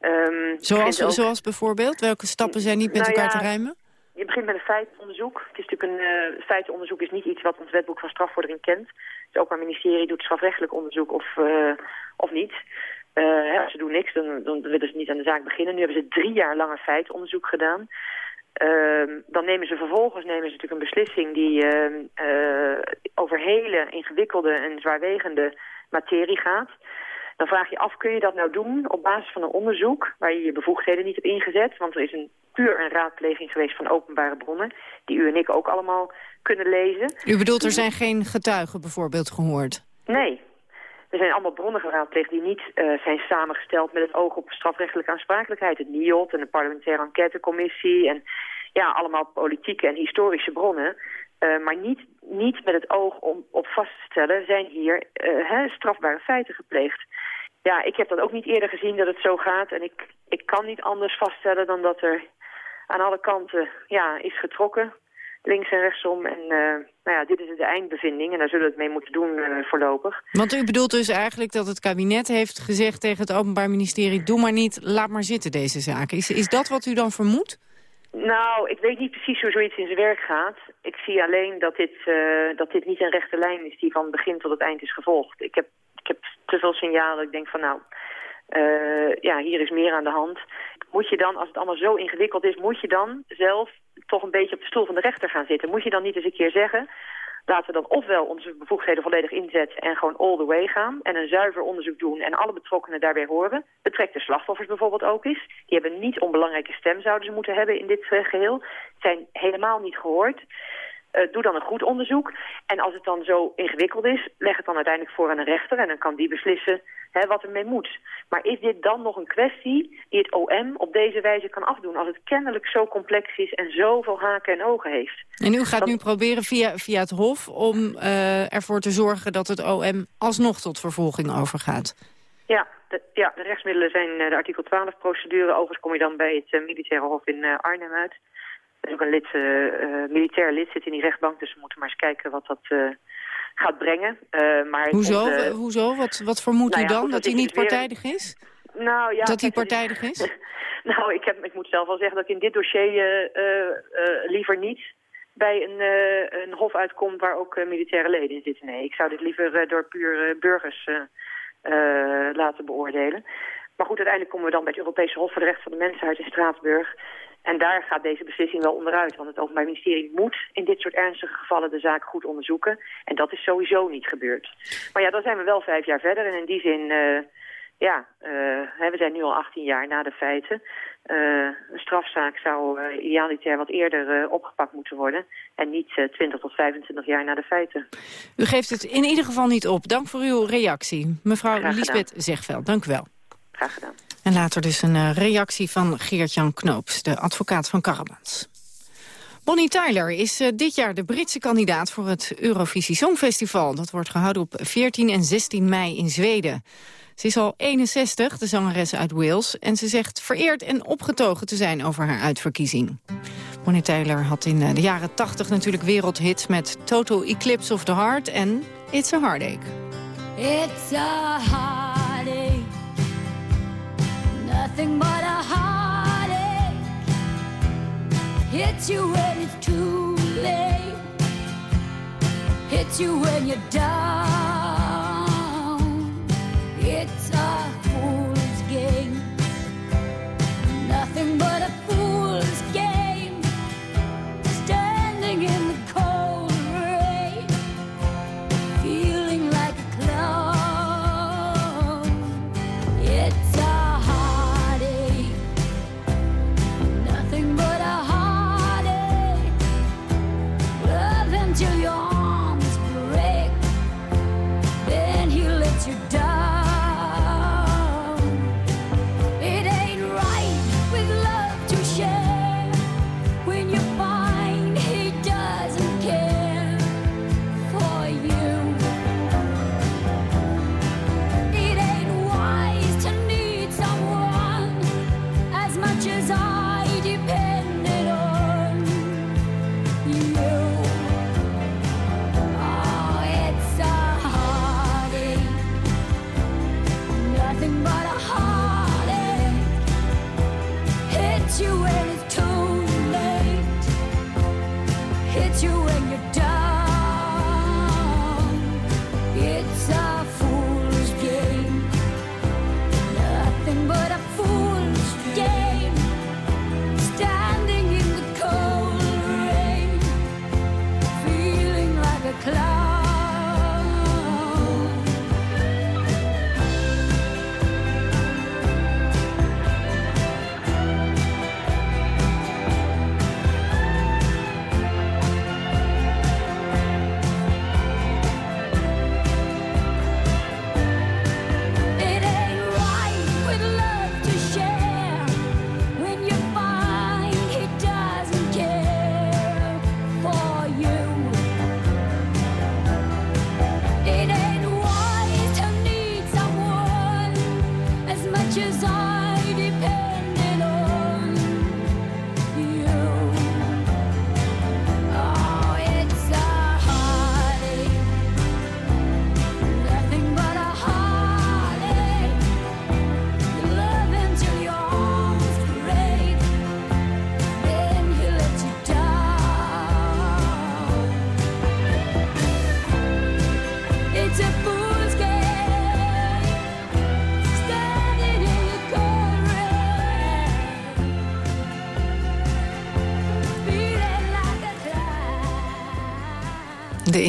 Um, zoals, ook... zoals bijvoorbeeld? Welke stappen zijn niet met nou elkaar ja, te rijmen? Je begint met een feitenonderzoek. Het is natuurlijk een uh, feitenonderzoek is niet iets wat ons wetboek van strafvordering kent. Dus ook het ministerie doet strafrechtelijk onderzoek of, uh, of niet. Ja, als ze doen niks, dan, dan willen ze niet aan de zaak beginnen. Nu hebben ze drie jaar lang een feitenonderzoek gedaan. dan nemen ze vervolgens nemen ze natuurlijk een beslissing die over hele ingewikkelde en zwaarwegende materie gaat. Dan vraag je af, kun je dat nou doen op basis van een onderzoek... waar je je bevoegdheden niet hebt ingezet? Want er is een, puur een raadpleging geweest van openbare bronnen... die u en ik ook allemaal kunnen lezen. U bedoelt, er zijn geen getuigen bijvoorbeeld gehoord? Nee. Er zijn allemaal bronnen geraadpleegd die niet uh, zijn samengesteld... met het oog op strafrechtelijke aansprakelijkheid. Het NIOT en de parlementaire enquêtecommissie... en ja, allemaal politieke en historische bronnen... Uh, maar niet, niet met het oog om op vast te stellen... zijn hier uh, hè, strafbare feiten gepleegd ja, ik heb dat ook niet eerder gezien dat het zo gaat. En ik, ik kan niet anders vaststellen dan dat er aan alle kanten ja, is getrokken. Links en rechtsom. En uh, nou ja, dit is de eindbevinding. En daar zullen we het mee moeten doen uh, voorlopig. Want u bedoelt dus eigenlijk dat het kabinet heeft gezegd tegen het Openbaar Ministerie... doe maar niet, laat maar zitten deze zaken. Is, is dat wat u dan vermoedt? Nou, ik weet niet precies hoe zoiets in zijn werk gaat. Ik zie alleen dat dit, uh, dat dit niet een rechte lijn is die van begin tot het eind is gevolgd. Ik heb ik heb te veel signalen. Ik denk van nou, uh, ja, hier is meer aan de hand. Moet je dan, als het allemaal zo ingewikkeld is, moet je dan zelf toch een beetje op de stoel van de rechter gaan zitten? Moet je dan niet eens een keer zeggen, Laten we dan ofwel onze bevoegdheden volledig inzetten en gewoon all the way gaan... en een zuiver onderzoek doen en alle betrokkenen daarbij horen. Betrek de slachtoffers bijvoorbeeld ook eens. Die hebben niet onbelangrijke stem, zouden ze moeten hebben in dit uh, geheel. Zijn helemaal niet gehoord. Uh, doe dan een goed onderzoek. En als het dan zo ingewikkeld is, leg het dan uiteindelijk voor aan een rechter... en dan kan die beslissen hè, wat ermee moet. Maar is dit dan nog een kwestie die het OM op deze wijze kan afdoen... als het kennelijk zo complex is en zoveel haken en ogen heeft? En u gaat nu proberen via, via het Hof om uh, ervoor te zorgen... dat het OM alsnog tot vervolging overgaat? Ja, de, ja, de rechtsmiddelen zijn uh, de artikel 12-procedure. Overigens kom je dan bij het uh, militaire hof in Arnhem uit. Er is ook een lid, militair lid zit in die rechtbank, dus we moeten maar eens kijken wat dat gaat brengen. Maar hoezo? Hoezo? Wat, wat vermoedt nou u dan? Dat hij niet partijdig is? Nou, ja, dat hij partijdig is? nou, ik, heb, ik moet zelf wel zeggen dat ik in dit dossier liever niet bij een, een hof uitkom waar ook militaire leden in zitten. Nee, ik zou dit liever door puur burgers laten beoordelen. Maar goed, uiteindelijk komen we dan bij het Europese Hof voor de Rechten van de Mensen uit in Straatsburg. En daar gaat deze beslissing wel onderuit. Want het Openbaar Ministerie moet in dit soort ernstige gevallen de zaak goed onderzoeken. En dat is sowieso niet gebeurd. Maar ja, dan zijn we wel vijf jaar verder. En in die zin, uh, ja, uh, we zijn nu al 18 jaar na de feiten. Uh, een strafzaak zou idealiter wat eerder opgepakt moeten worden. En niet 20 tot 25 jaar na de feiten. U geeft het in ieder geval niet op. Dank voor uw reactie. Mevrouw Lisbeth Zegveld, dank u wel. Graag gedaan. En later dus een uh, reactie van Geert-Jan Knoops, de advocaat van Caravans. Bonnie Tyler is uh, dit jaar de Britse kandidaat voor het Eurovisie Songfestival. Dat wordt gehouden op 14 en 16 mei in Zweden. Ze is al 61, de zangeres uit Wales, en ze zegt vereerd en opgetogen te zijn over haar uitverkiezing. Bonnie Tyler had in uh, de jaren 80 natuurlijk wereldhits met Total Eclipse of the Heart en It's a Heartache. It's a heartache. Nothing but a heartache. Hits you when it's too late. Hits you when you're down.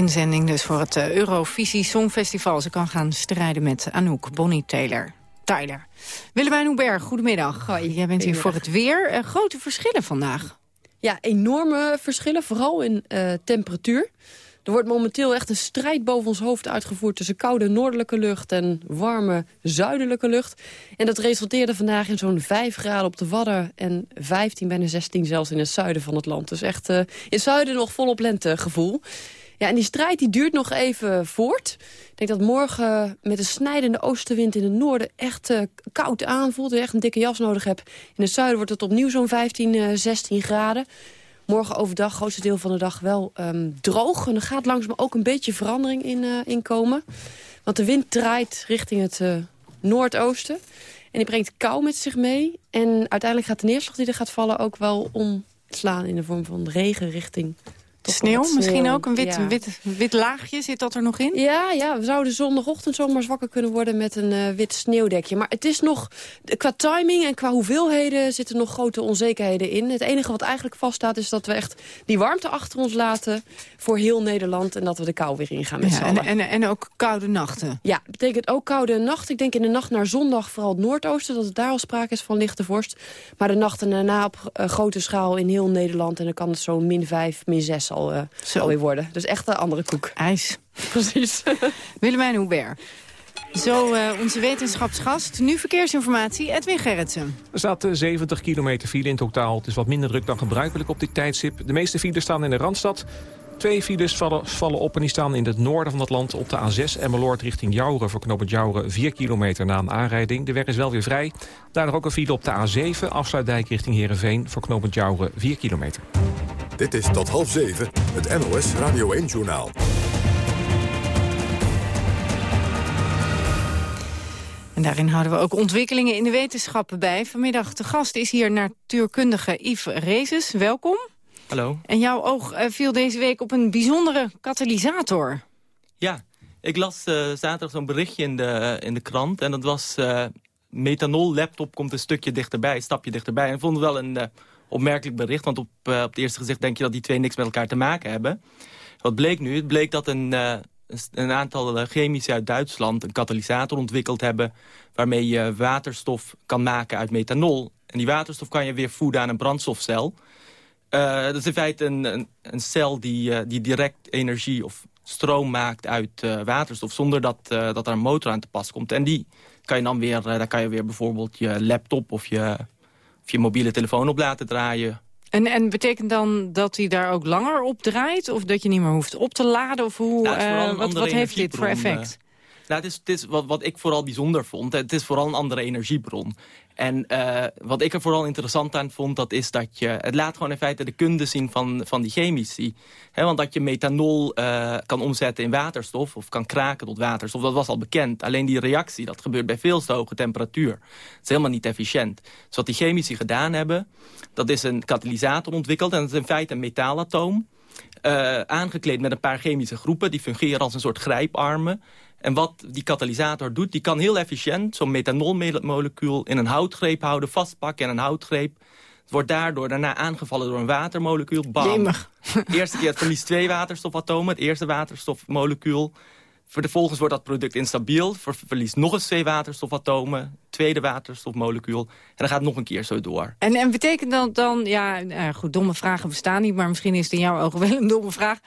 Inzending dus voor het eh, Eurovisie Songfestival. Ze kan gaan strijden met Anouk Bonnie Taylor. Tyler. Willemijn Hoeberg, goedemiddag. Hoi, Jij bent hier voor het weer. Uh, grote verschillen vandaag. Ja, enorme verschillen, vooral in uh, temperatuur. Er wordt momenteel echt een strijd boven ons hoofd uitgevoerd... tussen koude noordelijke lucht en warme zuidelijke lucht. En dat resulteerde vandaag in zo'n 5 graden op de Wadden... en 15, bijna 16 zelfs in het zuiden van het land. Dus echt uh, in het zuiden nog volop lentegevoel. Ja, en die strijd die duurt nog even voort. Ik denk dat morgen met een snijdende oostenwind in het noorden... echt uh, koud aanvoelt en echt een dikke jas nodig heb. In het zuiden wordt het opnieuw zo'n 15, uh, 16 graden. Morgen overdag, grootste deel van de dag wel um, droog. En er gaat langzaam ook een beetje verandering in, uh, komen. Want de wind draait richting het noordoosten. En die brengt kou met zich mee. En uiteindelijk gaat de neerslag die er gaat vallen ook wel omslaan... in de vorm van regen richting Sneeuw, sneeuw, misschien ook? Een wit, ja. wit, wit laagje, zit dat er nog in? Ja, ja, we zouden zondagochtend zomaar zwakker kunnen worden met een uh, wit sneeuwdekje. Maar het is nog, qua timing en qua hoeveelheden zitten nog grote onzekerheden in. Het enige wat eigenlijk vaststaat is dat we echt die warmte achter ons laten voor heel Nederland. En dat we de kou weer ingaan met ja, en, en, en, ook koude nachten? Ja, betekent ook koude nacht. Ik denk in de nacht naar zondag vooral het noordoosten, dat het daar al sprake is van lichte vorst. Maar de nachten daarna op uh, grote schaal in heel Nederland. En dan kan het zo'n min 5, min 6 al, uh, alweer worden. Dus echt een andere koek. IJs. Precies. Willemijn Hubert. Zo uh, onze wetenschapsgast. Nu verkeersinformatie, Edwin Gerritsen. Er staat 70 kilometer file in totaal. Het is wat minder druk dan gebruikelijk op dit tijdstip. De meeste files staan in de Randstad. Twee files vallen, vallen, op en die staan in het noorden van het land op de A6 Emmeloord richting Jouren. Voor knooppunt Jouren 4 kilometer na een aanrijding. De weg is wel weer vrij. Daar nog ook een file op de A7 afsluitdijk richting Heerenveen. Voor knooppunt Jouren 4 kilometer. Dit is tot half zeven het NOS Radio 1-journaal. En daarin houden we ook ontwikkelingen in de wetenschappen bij. Vanmiddag de gast is hier natuurkundige Yves Rezes. Welkom. Hallo. En jouw oog uh, viel deze week op een bijzondere katalysator. Ja, ik las uh, zaterdag zo'n berichtje in de, in de krant. En dat was uh, methanol laptop komt een stukje dichterbij, een stapje dichterbij. En ik vond het wel een opmerkelijk bericht. Want op, op het eerste gezicht denk je dat die twee niks met elkaar te maken hebben. Wat bleek nu? Het bleek dat een, een aantal chemici uit Duitsland een katalysator ontwikkeld hebben... waarmee je waterstof kan maken uit methanol. En die waterstof kan je weer voeden aan een brandstofcel... Uh, dat is in feite een, een, een cel die, uh, die direct energie of stroom maakt uit uh, waterstof... zonder dat, dat er een motor aan te pas komt. En die kan je dan weer, daar kan je weer bijvoorbeeld je laptop of je, of je mobiele telefoon op laten draaien. En, en betekent dan dat hij daar ook langer op draait? Of dat je niet meer hoeft op te laden? Of hoe, nou, wat, wat heeft dit voor effect? Nou, het is, wat, wat ik vooral bijzonder vond. Het is vooral een andere energiebron. En uh, wat ik er vooral interessant aan vond, dat is dat je... Het laat gewoon in feite de kunde zien van, van die chemici. He, want dat je methanol uh, kan omzetten in waterstof... of kan kraken tot waterstof, dat was al bekend. Alleen die reactie, dat gebeurt bij veel te hoge temperatuur. Het is helemaal niet efficiënt. Dus wat die chemici gedaan hebben... dat is een katalysator ontwikkeld. En dat is in feite een metaalatoom. Uh, aangekleed met een paar chemische groepen. Die fungeren als een soort grijparmen. En wat die katalysator doet, die kan heel efficiënt zo'n methanolmolecuul in een houtgreep houden, vastpakken in een houtgreep. Het wordt daardoor daarna aangevallen door een watermolecuul. Bam. Eerste keer het verliest twee waterstofatomen. Het eerste waterstofmolecuul. Vervolgens wordt dat product instabiel. Verliest nog eens twee waterstofatomen. Tweede waterstofmolecuul. En dan gaat het nog een keer zo door. En, en betekent dat dan... Ja, nou goed, domme vragen bestaan niet. Maar misschien is het in jouw ogen wel een domme vraag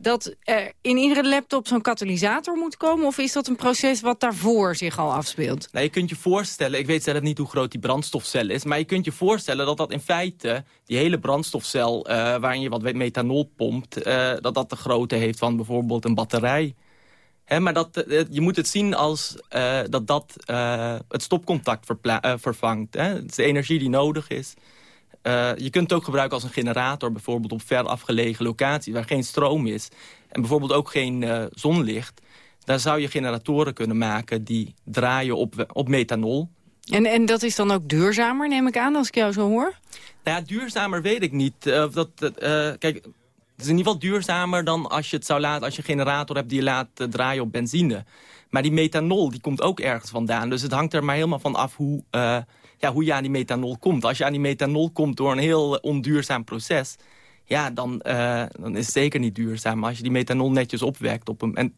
dat er in iedere laptop zo'n katalysator moet komen? Of is dat een proces wat daarvoor zich al afspeelt? Nou, je kunt je voorstellen, ik weet zelf niet hoe groot die brandstofcel is... maar je kunt je voorstellen dat dat in feite, die hele brandstofcel... Uh, waarin je wat methanol pompt, uh, dat dat de grootte heeft van bijvoorbeeld een batterij... He, maar dat, uh, je moet het zien als dat dat het stopcontact vervangt. Hè? Het is de energie die nodig is. Uh, je kunt het ook gebruiken als een generator, bijvoorbeeld op ver afgelegen locaties waar geen stroom is. En bijvoorbeeld ook geen uh, zonlicht. Daar zou je generatoren kunnen maken die draaien op, op methanol. En, en dat is dan ook duurzamer, neem ik aan, als ik jou zo hoor? Nou ja, duurzamer weet ik niet. Uh, dat, kijk, het is in ieder geval duurzamer dan als je het zou laten, als je een generator hebt die je laat draaien op benzine. Maar die methanol die komt ook ergens vandaan. Dus het hangt er maar helemaal van af hoe, ja, hoe je aan die methanol komt. Als je aan die methanol komt door een heel onduurzaam proces... ja, dan, eh, dan is het zeker niet duurzaam. Maar als je die methanol netjes opwekt op hem... En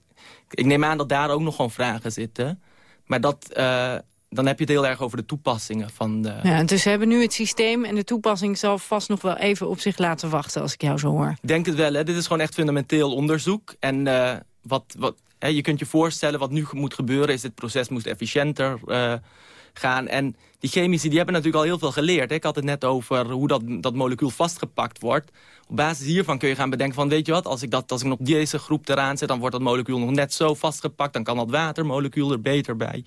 ik neem aan dat daar ook nog gewoon vragen zitten. Maar dat, eh, dan heb je het heel erg over de toepassingen van de... Ja, en dus ze hebben nu het systeem en de toepassing zal vast nog wel even op zich laten wachten, als ik jou zo hoor. Ik denk het wel, hè. dit is gewoon echt fundamenteel onderzoek. En eh, wat, wat, hè, je kunt je voorstellen wat nu moet gebeuren... is het proces moet efficiënter uh, gaan. En die chemici die hebben natuurlijk al heel veel geleerd. Hè. Ik had het net over hoe dat, dat molecuul vastgepakt wordt. Op basis hiervan kun je gaan bedenken van... weet je wat, als ik, dat, als ik nog deze groep eraan zet... dan wordt dat molecuul nog net zo vastgepakt. Dan kan dat watermolecuul er beter bij.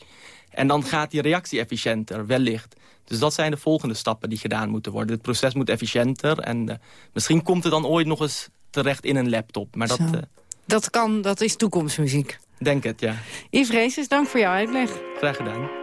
En dan gaat die reactie efficiënter, wellicht. Dus dat zijn de volgende stappen die gedaan moeten worden. Het proces moet efficiënter. En uh, misschien komt het dan ooit nog eens terecht in een laptop. Maar dat, uh, dat kan, dat is toekomstmuziek. Denk het, ja. Yves Reeses, dank voor jouw uitleg. Graag gedaan.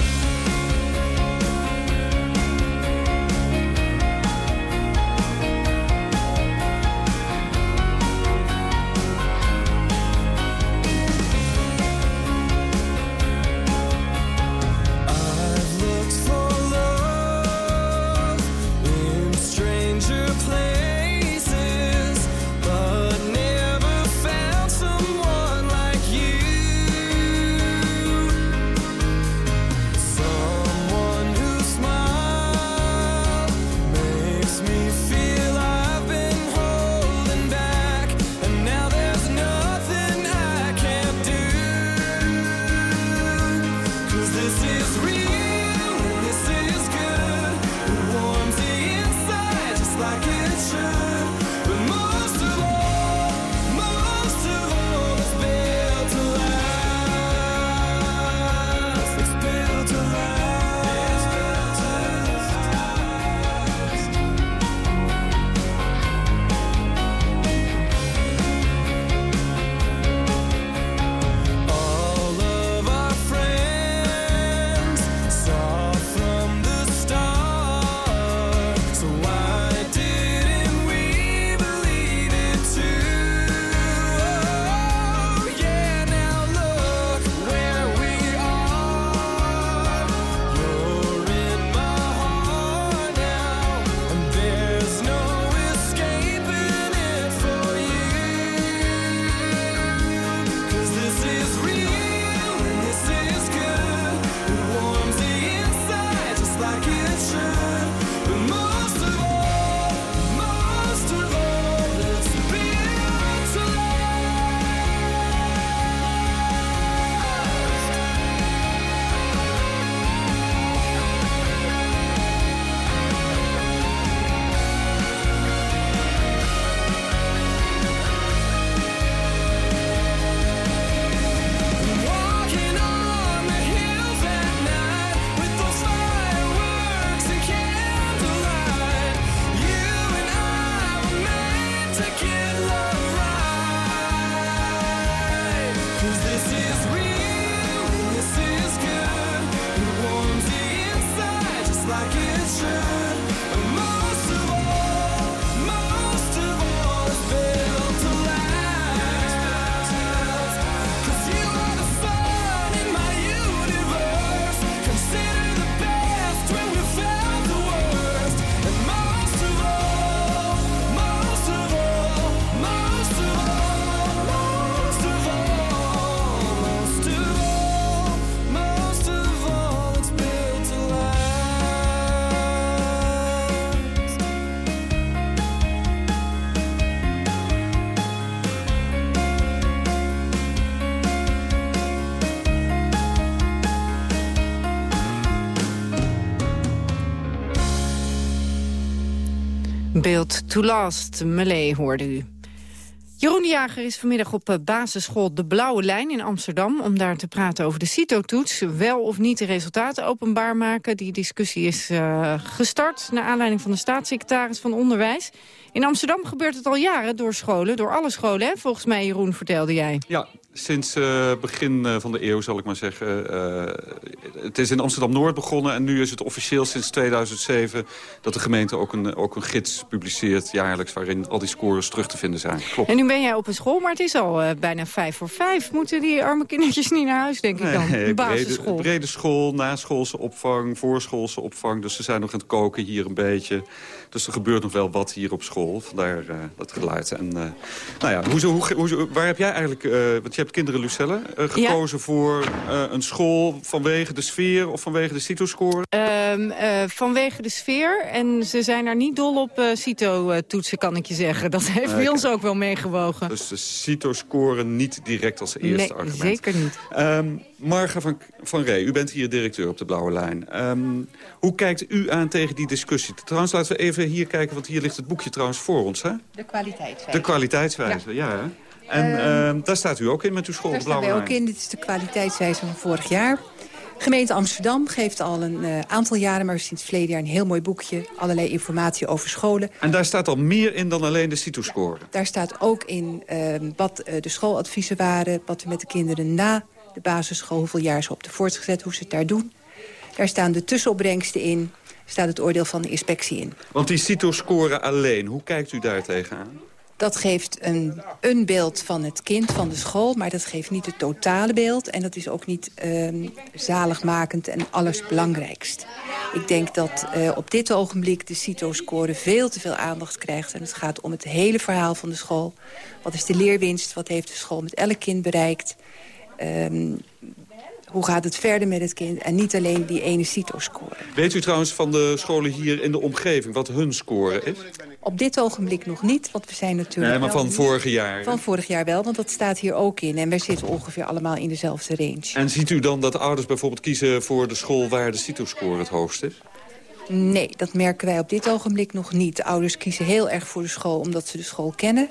Beeld to last, Melee hoorde u. Jeroen de Jager is vanmiddag op basisschool De Blauwe Lijn in Amsterdam... om daar te praten over de CITO-toets. Wel of niet de resultaten openbaar maken. Die discussie is uh, gestart naar aanleiding van de staatssecretaris van Onderwijs. In Amsterdam gebeurt het al jaren door scholen, door alle scholen. Hè? Volgens mij, Jeroen, vertelde jij. Ja, Sinds uh, begin uh, van de eeuw, zal ik maar zeggen. Uh, het is in Amsterdam-Noord begonnen en nu is het officieel sinds 2007... dat de gemeente ook een, ook een gids publiceert jaarlijks... waarin al die scores terug te vinden zijn. Klopt. En nu ben jij op een school, maar het is al bijna vijf voor vijf. Moeten die arme kindertjes niet naar huis, denk ik dan? Nee, basisschool. Brede, brede school, naschoolse opvang, voorschoolse opvang. Dus ze zijn nog aan het koken hier een beetje... Dus er gebeurt nog wel wat hier op school. Vandaar uh, dat geluid. En, uh, nou ja, hoe, hoe, hoe, waar heb jij eigenlijk... Uh, want je hebt kinderen, Lucelle, gekozen ja. voor een school vanwege de sfeer of vanwege de CITO-score? Um, vanwege de sfeer. En ze zijn daar niet dol op CITO-toetsen, kan ik je zeggen. Dat heeft bij ons ook wel meegewogen. Dus de CITO-score niet direct als eerste nee, argument? zeker niet. Um, Marga van, van Ree, u bent hier directeur op de Blauwe Lijn. Um, hoe kijkt u aan tegen die discussie? Trouwens, laten we even hier kijken, want hier ligt het boekje trouwens voor ons. Hè? De kwaliteitswijze. De kwaliteitswijze, ja. ja en uh, uh, daar staat u ook in met uw school, Daar de Blauwe staan wij Lijn. ook in. Dit is de kwaliteitswijze van vorig jaar. Gemeente Amsterdam geeft al een uh, aantal jaren, maar sinds verleden jaar een heel mooi boekje. Allerlei informatie over scholen. En daar staat al meer in dan alleen de CITO-score? Daar staat ook in wat de schooladviezen waren, wat we met de kinderen na de basisschool, hoeveel jaar ze op de voortgezet, hoe ze het daar doen. Daar staan de tussenopbrengsten in, staat het oordeel van de inspectie in. Want die CITO-score alleen, hoe kijkt u daar tegenaan? Dat geeft een, een beeld van het kind, van de school, maar dat geeft niet het totale beeld. En dat is ook niet um, zaligmakend en allersbelangrijkst. Ik denk dat uh, op dit ogenblik de CITO-score veel te veel aandacht krijgt. En het gaat om het hele verhaal van de school. Wat is de leerwinst? Wat heeft de school met elk kind bereikt? Um, hoe gaat het verder met het kind en niet alleen die ene CITO-score. Weet u trouwens van de scholen hier in de omgeving wat hun score is? Op dit ogenblik nog niet, want we zijn natuurlijk... Nee, maar van vorig jaar? Van vorig jaar wel, want dat staat hier ook in. En wij zitten ongeveer allemaal in dezelfde range. En ziet u dan dat ouders bijvoorbeeld kiezen voor de school waar de CITO-score het hoogst is? Nee, dat merken wij op dit ogenblik nog niet. De ouders kiezen heel erg voor de school omdat ze de school kennen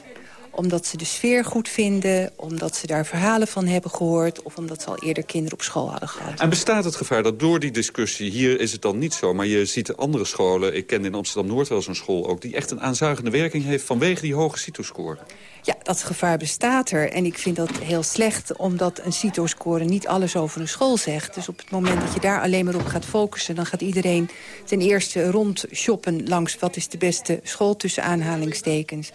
omdat ze de sfeer goed vinden, omdat ze daar verhalen van hebben gehoord... of omdat ze al eerder kinderen op school hadden gehad. En bestaat het gevaar dat door die discussie, hier is het dan niet zo... maar je ziet andere scholen, ik ken in Amsterdam-Noord wel zo'n school ook... die echt een aanzuigende werking heeft vanwege die hoge CITO-score? Ja, dat gevaar bestaat er. En ik vind dat heel slecht, omdat een CITO-score niet alles over een school zegt. Dus op het moment dat je daar alleen maar op gaat focussen... dan gaat iedereen ten eerste rond shoppen langs wat is de beste school tussen aanhalingstekens.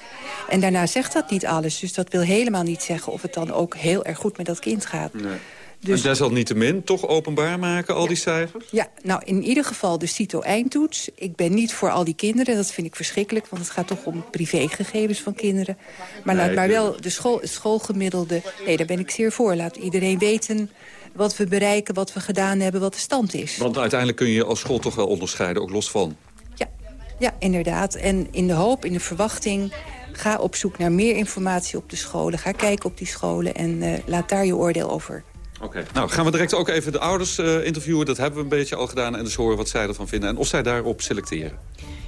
En daarna zegt dat niet alles. Dus dat wil helemaal niet zeggen of het dan ook heel erg goed met dat kind gaat. Nee. Dus... En desalniettemin toch openbaar maken, al ja. die cijfers? Ja, nou in ieder geval de CITO-eindtoets. Ik ben niet voor al die kinderen, dat vind ik verschrikkelijk... want het gaat toch om privégegevens van kinderen. Maar, Nee, laat maar wel de school, het schoolgemiddelde... nee, daar ben ik zeer voor. Laat iedereen weten wat we bereiken, wat we gedaan hebben, wat de stand is. Want uiteindelijk kun je als school toch wel onderscheiden, ook los van. Ja, inderdaad. En in de hoop, in de verwachting... ga op zoek naar meer informatie op de scholen. Ga kijken op die scholen en eh, laat daar je oordeel over Oké. Nou, gaan we direct ook even de ouders eh, interviewen. Dat hebben we een beetje al gedaan. En dus horen wat zij ervan vinden. En of zij daarop selecteren.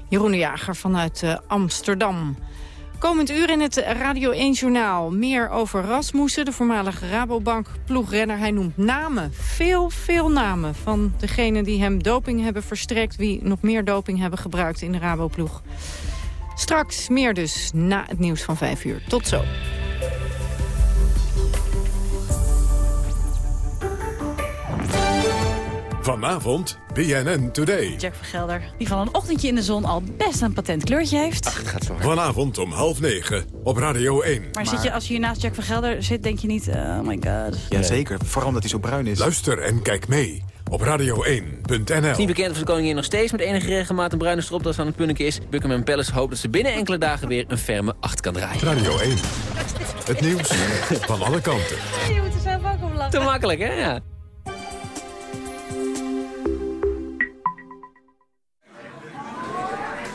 Jeroen de Jager vanuit eh, Amsterdam. Komend uur in het Radio 1 Journaal. Meer over Rasmussen, de voormalige Rabobank-ploegrenner. Hij noemt namen, veel, veel namen... van degenen die hem doping hebben verstrekt... wie nog meer doping hebben gebruikt in de Raboploeg. Straks meer dus na het nieuws van 5 uur. Tot zo. Vanavond BNN Today. Jack Vergelder, die van een ochtendje in de zon al best een patent kleurtje heeft. Vanavond om half negen op Radio 1. maar zit je, als je hier naast Jack Vergelder zit, denk je niet... oh my god. Jazeker, vooral omdat hij zo bruin is. Luister en kijk mee op radio1.nl. Het is niet bekend of de koningin nog steeds met enige regelmaat een bruine stropdas aan het punnik is. Buckingham Palace hoopt dat ze binnen enkele dagen weer een ferme acht kan draaien. Radio 1. Het nieuws van alle kanten. Je moet er zelf ook om lachen. Te makkelijk, hè? Ja.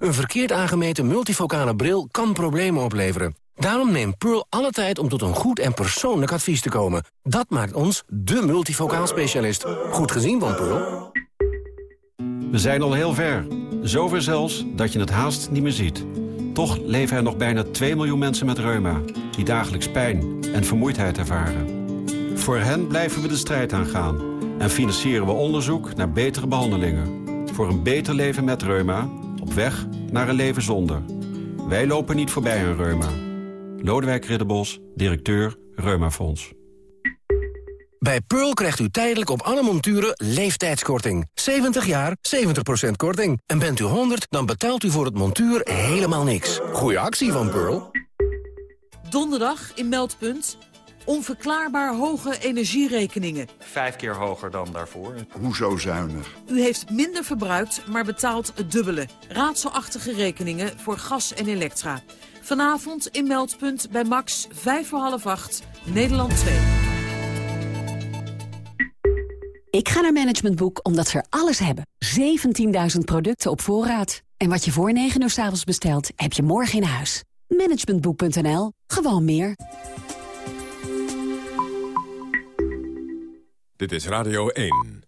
een verkeerd aangemeten multifocale bril kan problemen opleveren. Daarom neemt Pearl alle tijd om tot een goed en persoonlijk advies te komen. Dat maakt ons de multifocaal specialist. Goed gezien van Pearl. We zijn al heel ver. Zover zelfs dat je het haast niet meer ziet. Toch leven er nog bijna 2 miljoen mensen met reuma... die dagelijks pijn en vermoeidheid ervaren. Voor hen blijven we de strijd aangaan... en financieren we onderzoek naar betere behandelingen. Voor een beter leven met reuma, op weg naar een leven zonder. Wij lopen niet voorbij aan reuma. Lodewijk Ridderbos, directeur Reumafonds. Bij Pearl krijgt u tijdelijk op alle monturen leeftijdskorting. 70 jaar, 70% korting. En bent u 100, dan betaalt u voor het montuur helemaal niks. Goeie actie van Pearl. Donderdag in Meldpunt. Onverklaarbaar hoge energierekeningen. Vijf keer hoger dan daarvoor. Hoezo zuinig? U heeft minder verbruikt, maar betaalt het dubbele. Raadselachtige rekeningen voor gas en elektra. Vanavond in Meldpunt bij Max, 5 voor half 8, Nederland 2. Ik ga naar Management Boek omdat ze er alles hebben. 17.000 producten op voorraad. En wat je voor 9 uur s avonds bestelt, heb je morgen in huis. Managementboek.nl. Gewoon meer. Dit is Radio 1.